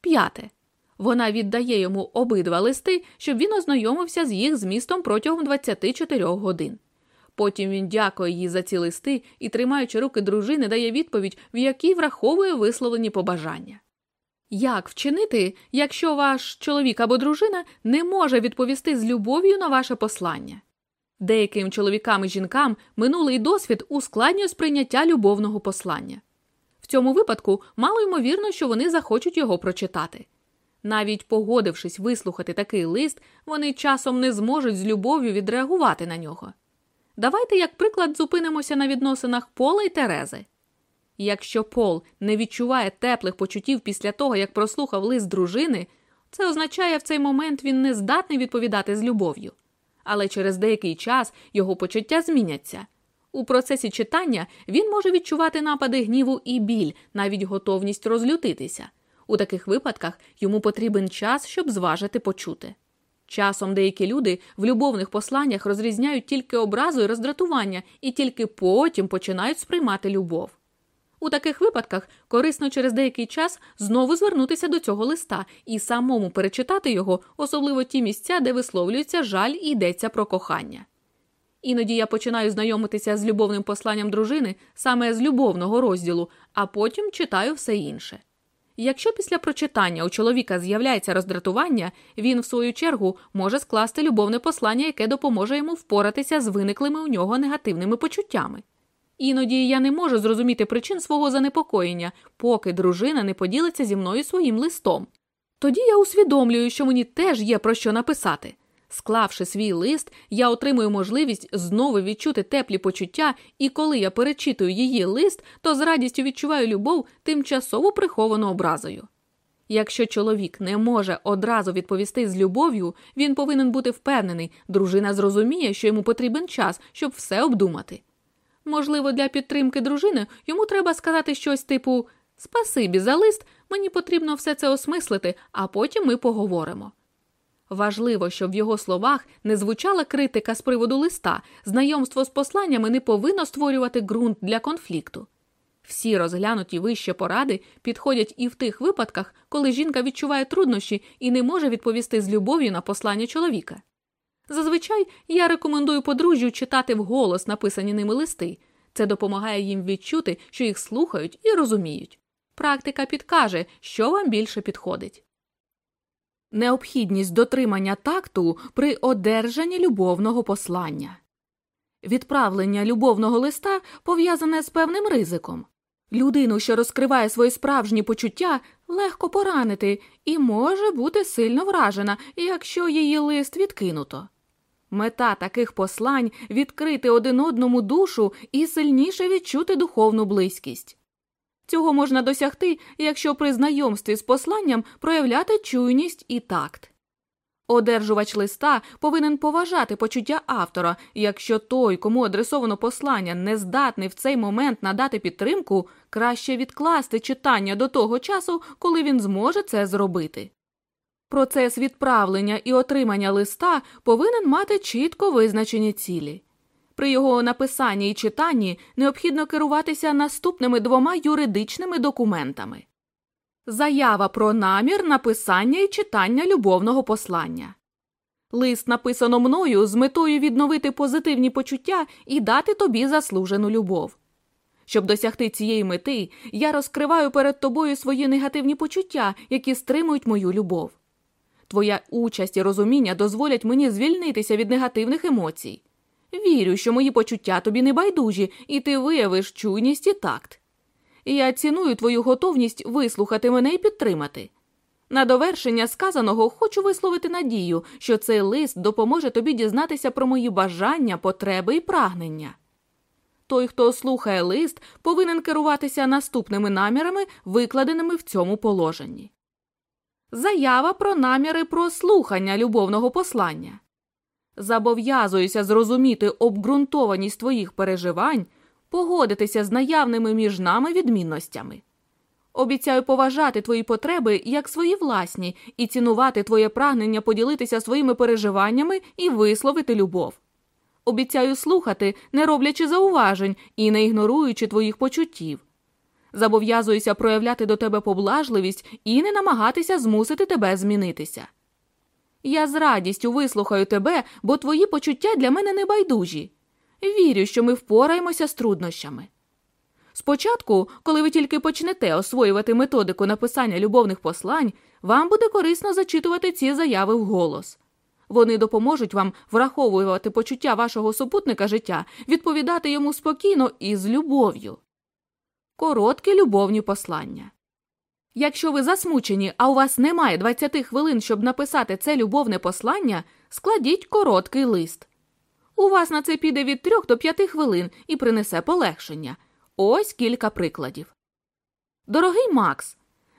П'яте. Вона віддає йому обидва листи, щоб він ознайомився з їх змістом протягом 24 годин. Потім він дякує їй за ці листи і, тримаючи руки дружини, дає відповідь, в якій враховує висловлені побажання. Як вчинити, якщо ваш чоловік або дружина не може відповісти з любов'ю на ваше послання? Деяким чоловікам і жінкам минулий досвід ускладнює сприйняття любовного послання. В цьому випадку мало ймовірно, що вони захочуть його прочитати. Навіть погодившись вислухати такий лист, вони часом не зможуть з любов'ю відреагувати на нього. Давайте, як приклад, зупинимося на відносинах Пола і Терези. Якщо Пол не відчуває теплих почуттів після того, як прослухав лист дружини, це означає, в цей момент він не здатний відповідати з любов'ю. Але через деякий час його почуття зміняться. У процесі читання він може відчувати напади гніву і біль, навіть готовність розлютитися. У таких випадках йому потрібен час, щоб зважити почути. Часом деякі люди в любовних посланнях розрізняють тільки образу і роздратування і тільки потім починають сприймати любов. У таких випадках корисно через деякий час знову звернутися до цього листа і самому перечитати його, особливо ті місця, де висловлюється жаль і йдеться про кохання. Іноді я починаю знайомитися з любовним посланням дружини саме з любовного розділу, а потім читаю все інше. Якщо після прочитання у чоловіка з'являється роздратування, він, в свою чергу, може скласти любовне послання, яке допоможе йому впоратися з виниклими у нього негативними почуттями. Іноді я не можу зрозуміти причин свого занепокоєння, поки дружина не поділиться зі мною своїм листом. Тоді я усвідомлюю, що мені теж є про що написати. Склавши свій лист, я отримую можливість знову відчути теплі почуття, і коли я перечитую її лист, то з радістю відчуваю любов тимчасово приховану образою. Якщо чоловік не може одразу відповісти з любов'ю, він повинен бути впевнений, дружина зрозуміє, що йому потрібен час, щоб все обдумати. Можливо, для підтримки дружини йому треба сказати щось типу Спасибі за лист, мені потрібно все це осмислити, а потім ми поговоримо. Важливо, щоб в його словах не звучала критика з приводу листа, знайомство з посланнями не повинно створювати ґрунт для конфлікту. Всі розглянуті вище поради підходять і в тих випадках, коли жінка відчуває труднощі і не може відповісти з любов'ю на послання чоловіка. Зазвичай я рекомендую подружжю читати вголос написані ними листи. Це допомагає їм відчути, що їх слухають і розуміють. Практика підкаже, що вам більше підходить. Необхідність дотримання такту при одержанні любовного послання. Відправлення любовного листа пов'язане з певним ризиком. Людину, що розкриває свої справжні почуття, легко поранити і може бути сильно вражена, якщо її лист відкинуто. Мета таких послань відкрити один одному душу і сильніше відчути духовну близькість. Цього можна досягти, якщо при знайомстві з посланням проявляти чуйність і такт. Одержувач листа повинен поважати почуття автора, якщо той, кому адресовано послання, не здатний в цей момент надати підтримку, краще відкласти читання до того часу, коли він зможе це зробити. Процес відправлення і отримання листа повинен мати чітко визначені цілі. При його написанні і читанні необхідно керуватися наступними двома юридичними документами заява про намір написання і читання любовного послання. Лист написано мною з метою відновити позитивні почуття і дати тобі заслужену любов. Щоб досягти цієї мети, я розкриваю перед тобою свої негативні почуття, які стримують мою любов. Твоя участь і розуміння дозволять мені звільнитися від негативних емоцій. Вірю, що мої почуття тобі не байдужі, і ти виявиш чуйність і такт. Я ціную твою готовність вислухати мене і підтримати. На довершення сказаного хочу висловити надію, що цей лист допоможе тобі дізнатися про мої бажання, потреби і прагнення. Той, хто слухає лист, повинен керуватися наступними намірами, викладеними в цьому положенні. Заява про наміри про слухання любовного послання. Зобов'язуюся зрозуміти обґрунтованість твоїх переживань, погодитися з наявними між нами відмінностями. Обіцяю поважати твої потреби як свої власні і цінувати твоє прагнення поділитися своїми переживаннями і висловити любов. Обіцяю слухати, не роблячи зауважень і не ігноруючи твоїх почуттів. Зобов'язуюся проявляти до тебе поблажливість і не намагатися змусити тебе змінитися. Я з радістю вислухаю тебе, бо твої почуття для мене не байдужі. Вірю, що ми впораємося з труднощами. Спочатку, коли ви тільки почнете освоювати методику написання любовних послань, вам буде корисно зачитувати ці заяви вголос. Вони допоможуть вам враховувати почуття вашого супутника життя, відповідати йому спокійно і з любов'ю. Короткі любовні послання. Якщо ви засмучені, а у вас немає 20 хвилин, щоб написати це любовне послання, складіть короткий лист. У вас на це піде від 3 до 5 хвилин і принесе полегшення. Ось кілька прикладів. Дорогий Макс,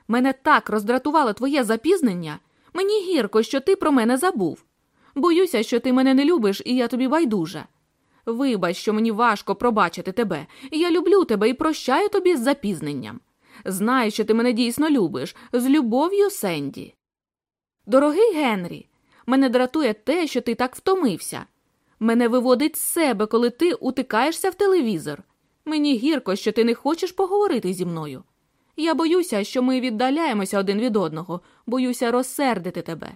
мене так роздратувало твоє запізнення. Мені гірко, що ти про мене забув. Боюся, що ти мене не любиш, і я тобі байдужа. Вибач, що мені важко пробачити тебе. Я люблю тебе і прощаю тобі з запізненням. Знаю, що ти мене дійсно любиш, з любов'ю Сенді. Дорогий Генрі, мене дратує те, що ти так втомився. Мене виводить з себе, коли ти утикаєшся в телевізор. Мені гірко, що ти не хочеш поговорити зі мною. Я боюся, що ми віддаляємося один від одного, боюся розсердити тебе.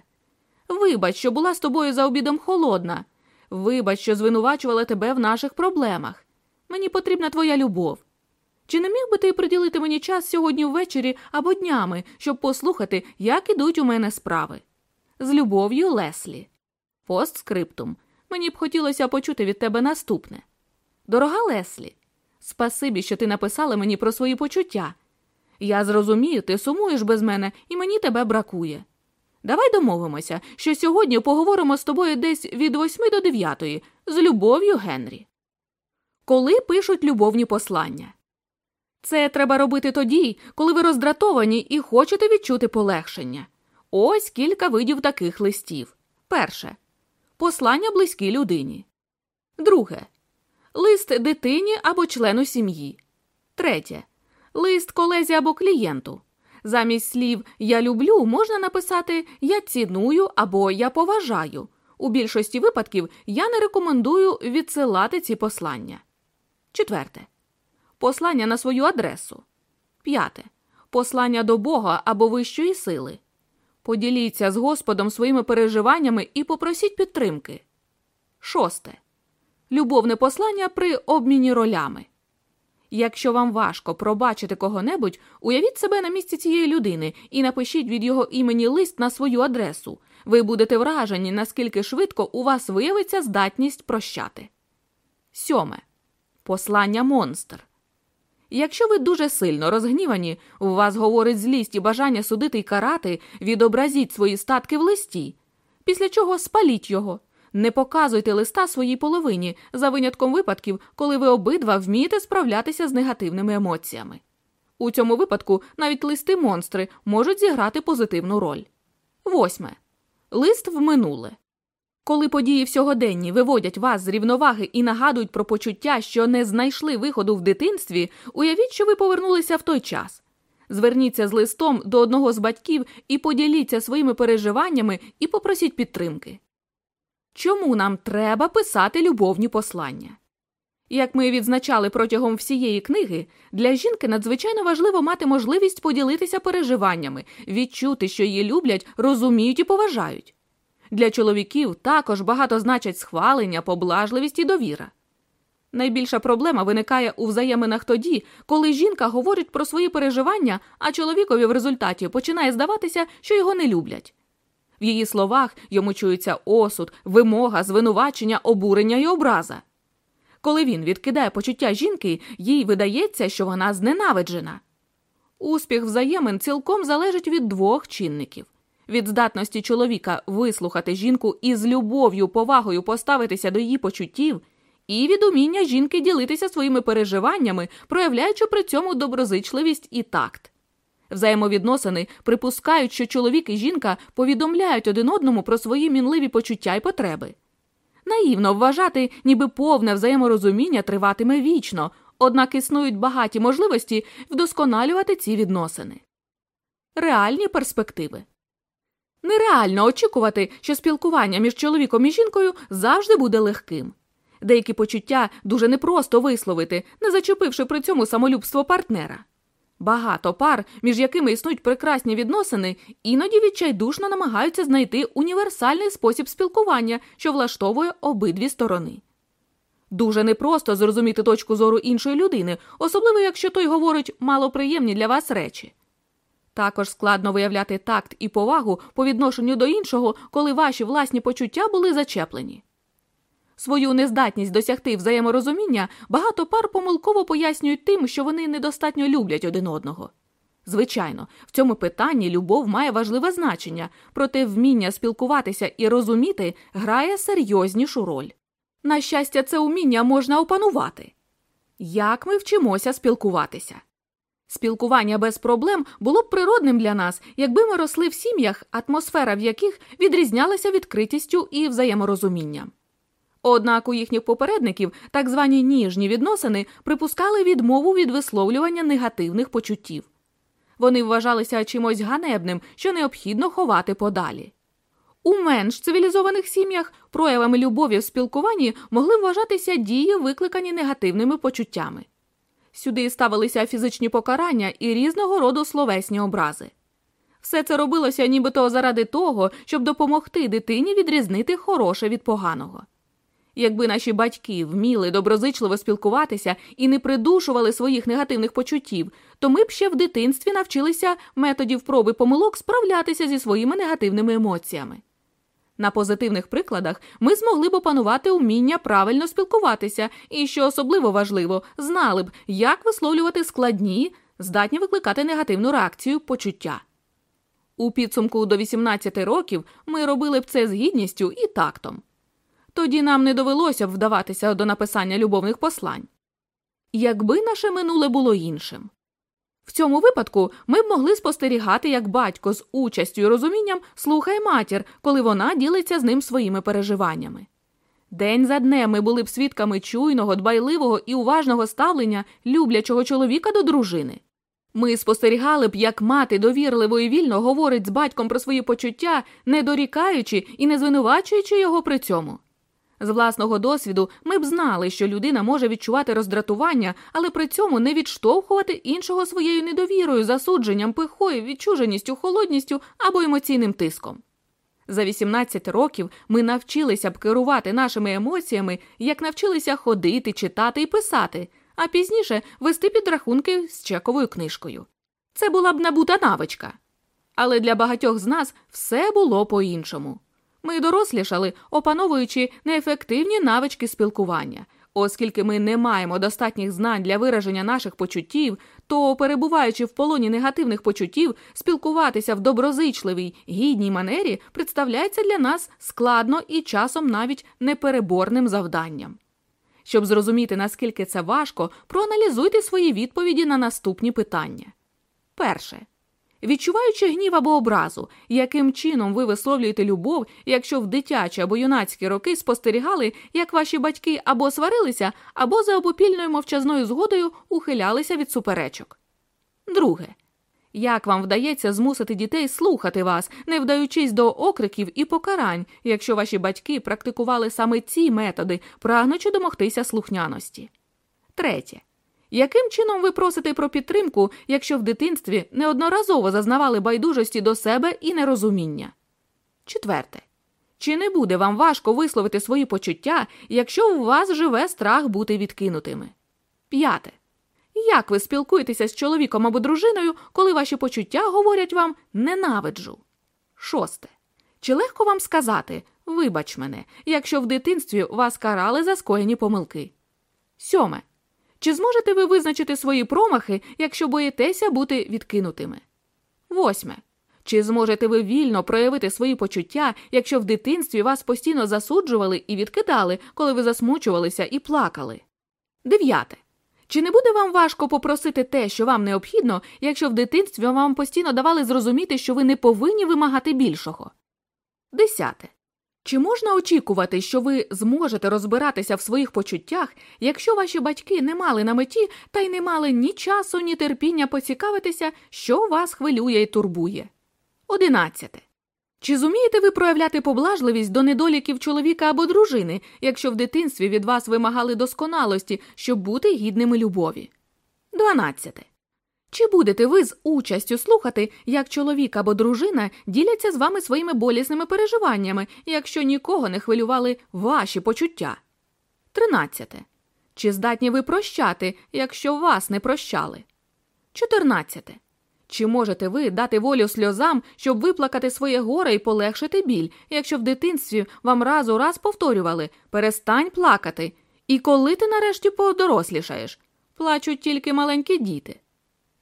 Вибач, що була з тобою за обідом холодна. Вибач, що звинувачувала тебе в наших проблемах. Мені потрібна твоя любов. Чи не міг би ти приділити мені час сьогодні ввечері або днями, щоб послухати, як ідуть у мене справи? З любов'ю, Леслі. Постскриптум. Мені б хотілося почути від тебе наступне. Дорога Леслі, спасибі, що ти написала мені про свої почуття. Я зрозумію, ти сумуєш без мене, і мені тебе бракує. Давай домовимося, що сьогодні поговоримо з тобою десь від 8 до 9 з любов'ю Генрі. Коли пишуть любовні послання. Це треба робити тоді, коли ви роздратовані і хочете відчути полегшення. Ось кілька видів таких листів. Перше. Послання близькій людині. Друге. Лист дитині або члену сім'ї. Третє. Лист колезі або клієнту. Замість слів Я люблю можна написати Я ціную або Я поважаю. У більшості випадків я не рекомендую відсилати ці послання. Четверте. Послання на свою адресу. П'яте. Послання до Бога або вищої сили. Поділіться з Господом своїми переживаннями і попросіть підтримки. Шосте. Любовне послання при обміні ролями. Якщо вам важко пробачити кого-небудь, уявіть себе на місці цієї людини і напишіть від його імені лист на свою адресу. Ви будете вражені, наскільки швидко у вас виявиться здатність прощати. Сьоме. Послання монстр. Якщо ви дуже сильно розгнівані, у вас говорить злість і бажання судити й карати, відобразіть свої статки в листі, після чого спаліть його. Не показуйте листа своїй половині за винятком випадків, коли ви обидва вмієте справлятися з негативними емоціями. У цьому випадку навіть листи монстри можуть зіграти позитивну роль. Восьме. Лист в минуле. Коли події в сьогоденні виводять вас з рівноваги і нагадують про почуття, що не знайшли виходу в дитинстві, уявіть, що ви повернулися в той час. Зверніться з листом до одного з батьків і поділіться своїми переживаннями і попросіть підтримки. Чому нам треба писати любовні послання? Як ми відзначали протягом всієї книги, для жінки надзвичайно важливо мати можливість поділитися переживаннями, відчути, що її люблять, розуміють і поважають. Для чоловіків також багато значать схвалення, поблажливість і довіра. Найбільша проблема виникає у взаєминах тоді, коли жінка говорить про свої переживання, а чоловікові в результаті починає здаватися, що його не люблять. В її словах йому чується осуд, вимога, звинувачення, обурення і образа. Коли він відкидає почуття жінки, їй видається, що вона зненавиджена. Успіх взаємин цілком залежить від двох чинників від здатності чоловіка вислухати жінку і з любов'ю, повагою поставитися до її почуттів, і від уміння жінки ділитися своїми переживаннями, проявляючи при цьому доброзичливість і такт. Взаємовідносини припускають, що чоловік і жінка повідомляють один одному про свої мінливі почуття і потреби. Наївно вважати, ніби повне взаєморозуміння триватиме вічно, однак існують багаті можливості вдосконалювати ці відносини. Реальні перспективи нереально очікувати, що спілкування між чоловіком і жінкою завжди буде легким. Деякі почуття дуже непросто висловити, не зачепивши при цьому самолюбство партнера. Багато пар, між якими існують прекрасні відносини, іноді відчайдушно намагаються знайти універсальний спосіб спілкування, що влаштовує обидві сторони. Дуже непросто зрозуміти точку зору іншої людини, особливо якщо той говорить малоприємні для вас речі. Також складно виявляти такт і повагу по відношенню до іншого, коли ваші власні почуття були зачеплені. Свою нездатність досягти взаєморозуміння багато пар помилково пояснюють тим, що вони недостатньо люблять один одного. Звичайно, в цьому питанні любов має важливе значення, проте вміння спілкуватися і розуміти грає серйознішу роль. На щастя, це уміння можна опанувати. Як ми вчимося спілкуватися? Спілкування без проблем було б природним для нас, якби ми росли в сім'ях, атмосфера в яких відрізнялася відкритістю і взаєморозумінням. Однак у їхніх попередників так звані ніжні відносини припускали відмову від висловлювання негативних почуттів. Вони вважалися чимось ганебним, що необхідно ховати подалі. У менш цивілізованих сім'ях проявами любові в спілкуванні могли вважатися дії, викликані негативними почуттями. Сюди ставилися фізичні покарання і різного роду словесні образи. Все це робилося нібито заради того, щоб допомогти дитині відрізнити хороше від поганого. Якби наші батьки вміли доброзичливо спілкуватися і не придушували своїх негативних почуттів, то ми б ще в дитинстві навчилися методів проби помилок справлятися зі своїми негативними емоціями. На позитивних прикладах ми змогли б опанувати уміння правильно спілкуватися і, що особливо важливо, знали б, як висловлювати складні, здатні викликати негативну реакцію почуття. У підсумку до 18 років ми робили б це з гідністю і тактом. Тоді нам не довелося б вдаватися до написання любовних послань. Якби наше минуле було іншим. В цьому випадку ми б могли спостерігати, як батько з участю і розумінням слухає матір, коли вона ділиться з ним своїми переживаннями. День за днем ми були б свідками чуйного, дбайливого і уважного ставлення люблячого чоловіка до дружини. Ми спостерігали б, як мати довірливо і вільно говорить з батьком про свої почуття, не дорікаючи і не звинувачуючи його при цьому. З власного досвіду ми б знали, що людина може відчувати роздратування, але при цьому не відштовхувати іншого своєю недовірою, засудженням, пихою, відчуженістю, холодністю або емоційним тиском. За 18 років ми навчилися б керувати нашими емоціями, як навчилися ходити, читати і писати, а пізніше вести підрахунки з чековою книжкою. Це була б набута навичка. Але для багатьох з нас все було по іншому. Ми дорослішали, опановуючи неефективні навички спілкування. Оскільки ми не маємо достатніх знань для вираження наших почуттів, то, перебуваючи в полоні негативних почуттів, спілкуватися в доброзичливій, гідній манері представляється для нас складно і часом навіть непереборним завданням. Щоб зрозуміти, наскільки це важко, проаналізуйте свої відповіді на наступні питання. Перше. Відчуваючи гнів або образу, яким чином ви висловлюєте любов, якщо в дитячі або юнацькі роки спостерігали, як ваші батьки або сварилися, або за обопільною мовчазною згодою ухилялися від суперечок. Друге. Як вам вдається змусити дітей слухати вас, не вдаючись до окриків і покарань, якщо ваші батьки практикували саме ці методи, прагнучи домогтися слухняності? Третє. Яким чином ви просите про підтримку, якщо в дитинстві неодноразово зазнавали байдужості до себе і нерозуміння? Четверте. Чи не буде вам важко висловити свої почуття, якщо у вас живе страх бути відкинутими? П'яте. Як ви спілкуєтеся з чоловіком або дружиною, коли ваші почуття говорять вам ненавиджу? Шосте. Чи легко вам сказати Вибач мене, якщо в дитинстві вас карали за скоєні помилки? Сьоме. Чи зможете ви визначити свої промахи, якщо боїтеся бути відкинутими? Восьме. Чи зможете ви вільно проявити свої почуття, якщо в дитинстві вас постійно засуджували і відкидали, коли ви засмучувалися і плакали? Дев'яте. Чи не буде вам важко попросити те, що вам необхідно, якщо в дитинстві вам постійно давали зрозуміти, що ви не повинні вимагати більшого? Десяте. Чи можна очікувати, що ви зможете розбиратися в своїх почуттях, якщо ваші батьки не мали на меті та й не мали ні часу, ні терпіння поцікавитися, що вас хвилює і турбує? Одинадцяте. Чи зумієте ви проявляти поблажливість до недоліків чоловіка або дружини, якщо в дитинстві від вас вимагали досконалості, щоб бути гідними любові? Дванадцяте. Чи будете ви з участю слухати, як чоловік або дружина діляться з вами своїми болісними переживаннями, якщо нікого не хвилювали ваші почуття? 13. Чи здатні ви прощати, якщо вас не прощали? 14. Чи можете ви дати волю сльозам, щоб виплакати своє горе і полегшити біль, якщо в дитинстві вам раз у раз повторювали перестань плакати, і коли ти нарешті подорослішаєш? Плачуть тільки маленькі діти.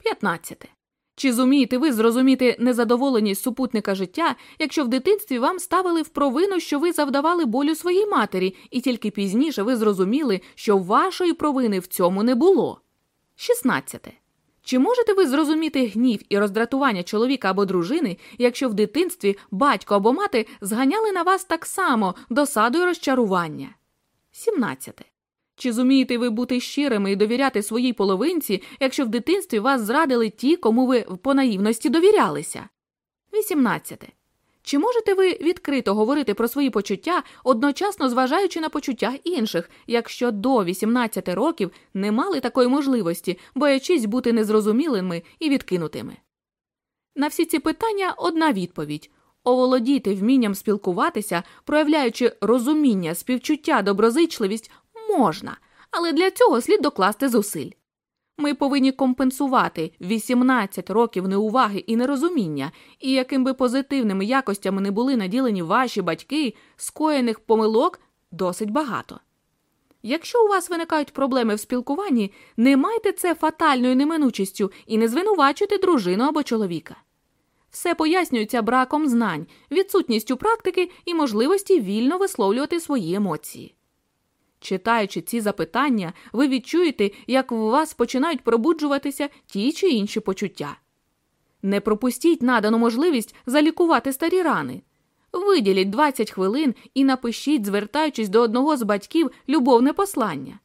15. Чи зумієте ви зрозуміти незадоволеність супутника життя, якщо в дитинстві вам ставили в провину, що ви завдавали болю своїй матері, і тільки пізніше ви зрозуміли, що вашої провини в цьому не було? 16. Чи можете ви зрозуміти гнів і роздратування чоловіка або дружини, якщо в дитинстві батько або мати зганяли на вас так само досадою розчарування? 17. Чи зумієте ви бути щирими і довіряти своїй половинці, якщо в дитинстві вас зрадили ті, кому ви по наївності довірялися? 18. Чи можете ви відкрито говорити про свої почуття, одночасно зважаючи на почуття інших, якщо до 18 років не мали такої можливості, боячись бути незрозумілими і відкинутими? На всі ці питання одна відповідь оволодіти вмінням спілкуватися, проявляючи розуміння, співчуття, доброзичливість можна, але для цього слід докласти зусиль. Ми повинні компенсувати 18 років неуваги і нерозуміння, і яким би позитивними якостями не були наділені ваші батьки, скоєних помилок досить багато. Якщо у вас виникають проблеми в спілкуванні, не майте це фатальною неминучістю і не звинувачуйте дружину або чоловіка. Все пояснюється браком знань, відсутністю практики і можливості вільно висловлювати свої емоції. Читаючи ці запитання, ви відчуєте, як в вас починають пробуджуватися ті чи інші почуття. Не пропустіть надану можливість залікувати старі рани. Виділіть 20 хвилин і напишіть, звертаючись до одного з батьків, любовне послання.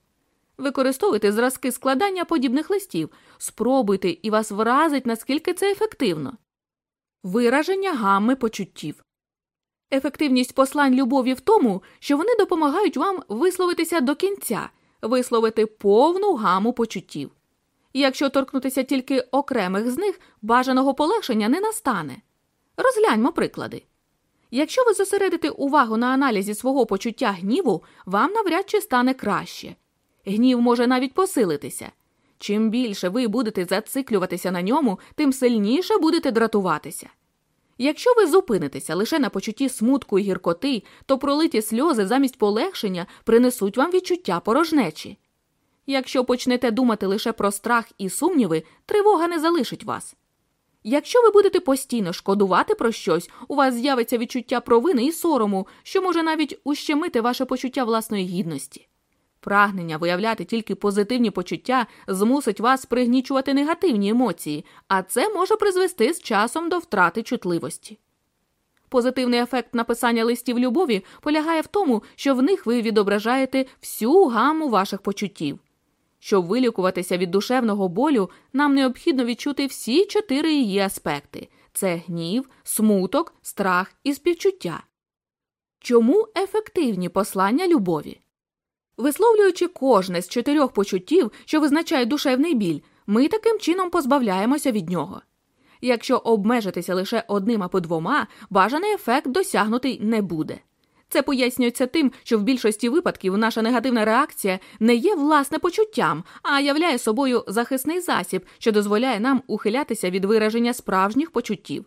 Використовуйте зразки складання подібних листів, спробуйте і вас вразить, наскільки це ефективно. Вираження гамми почуттів. Ефективність послань любові в тому, що вони допомагають вам висловитися до кінця, висловити повну гаму почуттів. якщо торкнутися тільки окремих з них, бажаного полегшення не настане. Розгляньмо приклади. Якщо ви зосередите увагу на аналізі свого почуття гніву, вам навряд чи стане краще. Гнів може навіть посилитися. Чим більше ви будете зациклюватися на ньому, тим сильніше будете дратуватися. Якщо ви зупинитеся лише на почутті смутку і гіркоти, то пролиті сльози замість полегшення принесуть вам відчуття порожнечі. Якщо почнете думати лише про страх і сумніви, тривога не залишить вас. Якщо ви будете постійно шкодувати про щось, у вас з'явиться відчуття провини і сорому, що може навіть ущемити ваше почуття власної гідності. Прагнення виявляти тільки позитивні почуття змусить вас пригнічувати негативні емоції, а це може призвести з часом до втрати чутливості. Позитивний ефект написання листів любові полягає в тому, що в них ви відображаєте всю гаму ваших почуттів. Щоб вилікуватися від душевного болю, нам необхідно відчути всі чотири її аспекти це гнів, смуток, страх і співчуття. Чому ефективні послання любові? Висловлюючи кожне з чотирьох почуттів, що визначає душевний біль, ми таким чином позбавляємося від нього. Якщо обмежитися лише одним або двома, бажаний ефект досягнутий не буде. Це пояснюється тим, що в більшості випадків наша негативна реакція не є власне почуттям, а являє собою захисний засіб, що дозволяє нам ухилятися від вираження справжніх почуттів.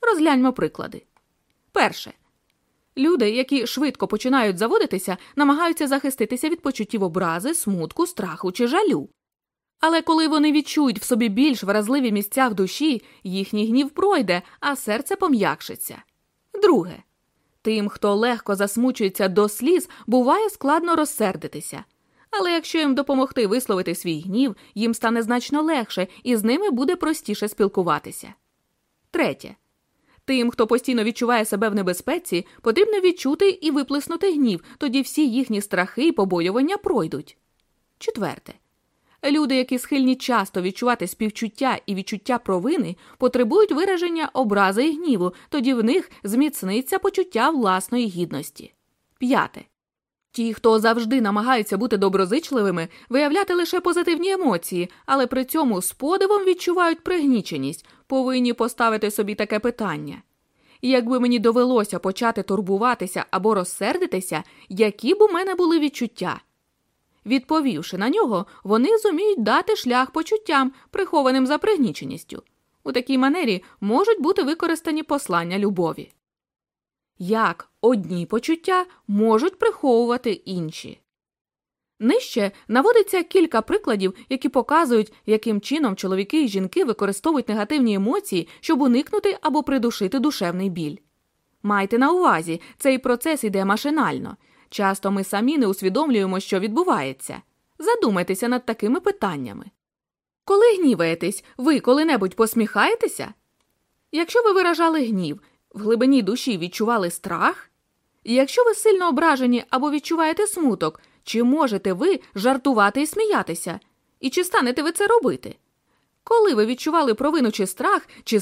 Розгляньмо приклади. Перше. Люди, які швидко починають заводитися, намагаються захиститися від почуттів образи, смутку, страху чи жалю. Але коли вони відчують в собі більш вразливі місця в душі, їхній гнів пройде, а серце пом'якшиться. Друге. Тим, хто легко засмучується до сліз, буває складно розсердитися. Але якщо їм допомогти висловити свій гнів, їм стане значно легше і з ними буде простіше спілкуватися. Третє. Тим, хто постійно відчуває себе в небезпеці, потрібно відчути і виплеснути гнів, тоді всі їхні страхи і побоювання пройдуть. Четверте. Люди, які схильні часто відчувати співчуття і відчуття провини, потребують вираження образи і гніву, тоді в них зміцниться почуття власної гідності. П'яте. Ті, хто завжди намагаються бути доброзичливими, виявляти лише позитивні емоції, але при цьому з подивом відчувають пригніченість, повинні поставити собі таке питання. Якби мені довелося почати турбуватися або розсердитися, які б у мене були відчуття? Відповівши на нього, вони зуміють дати шлях почуттям, прихованим за пригніченістю. У такій манері можуть бути використані послання любові. Як одні почуття можуть приховувати інші. Нижче наводиться кілька прикладів, які показують, яким чином чоловіки і жінки використовують негативні емоції, щоб уникнути або придушити душевний біль. Майте на увазі, цей процес іде машинально. Часто ми самі не усвідомлюємо, що відбувається. Задумайтеся над такими питаннями. Коли гніваєтесь, ви коли-небудь посміхаєтеся? Якщо ви виражали гнів, в глибині душі відчували страх? І якщо ви сильно ображені або відчуваєте смуток, чи можете ви жартувати і сміятися? І чи станете ви це робити? Коли ви відчували провину чи страх, чи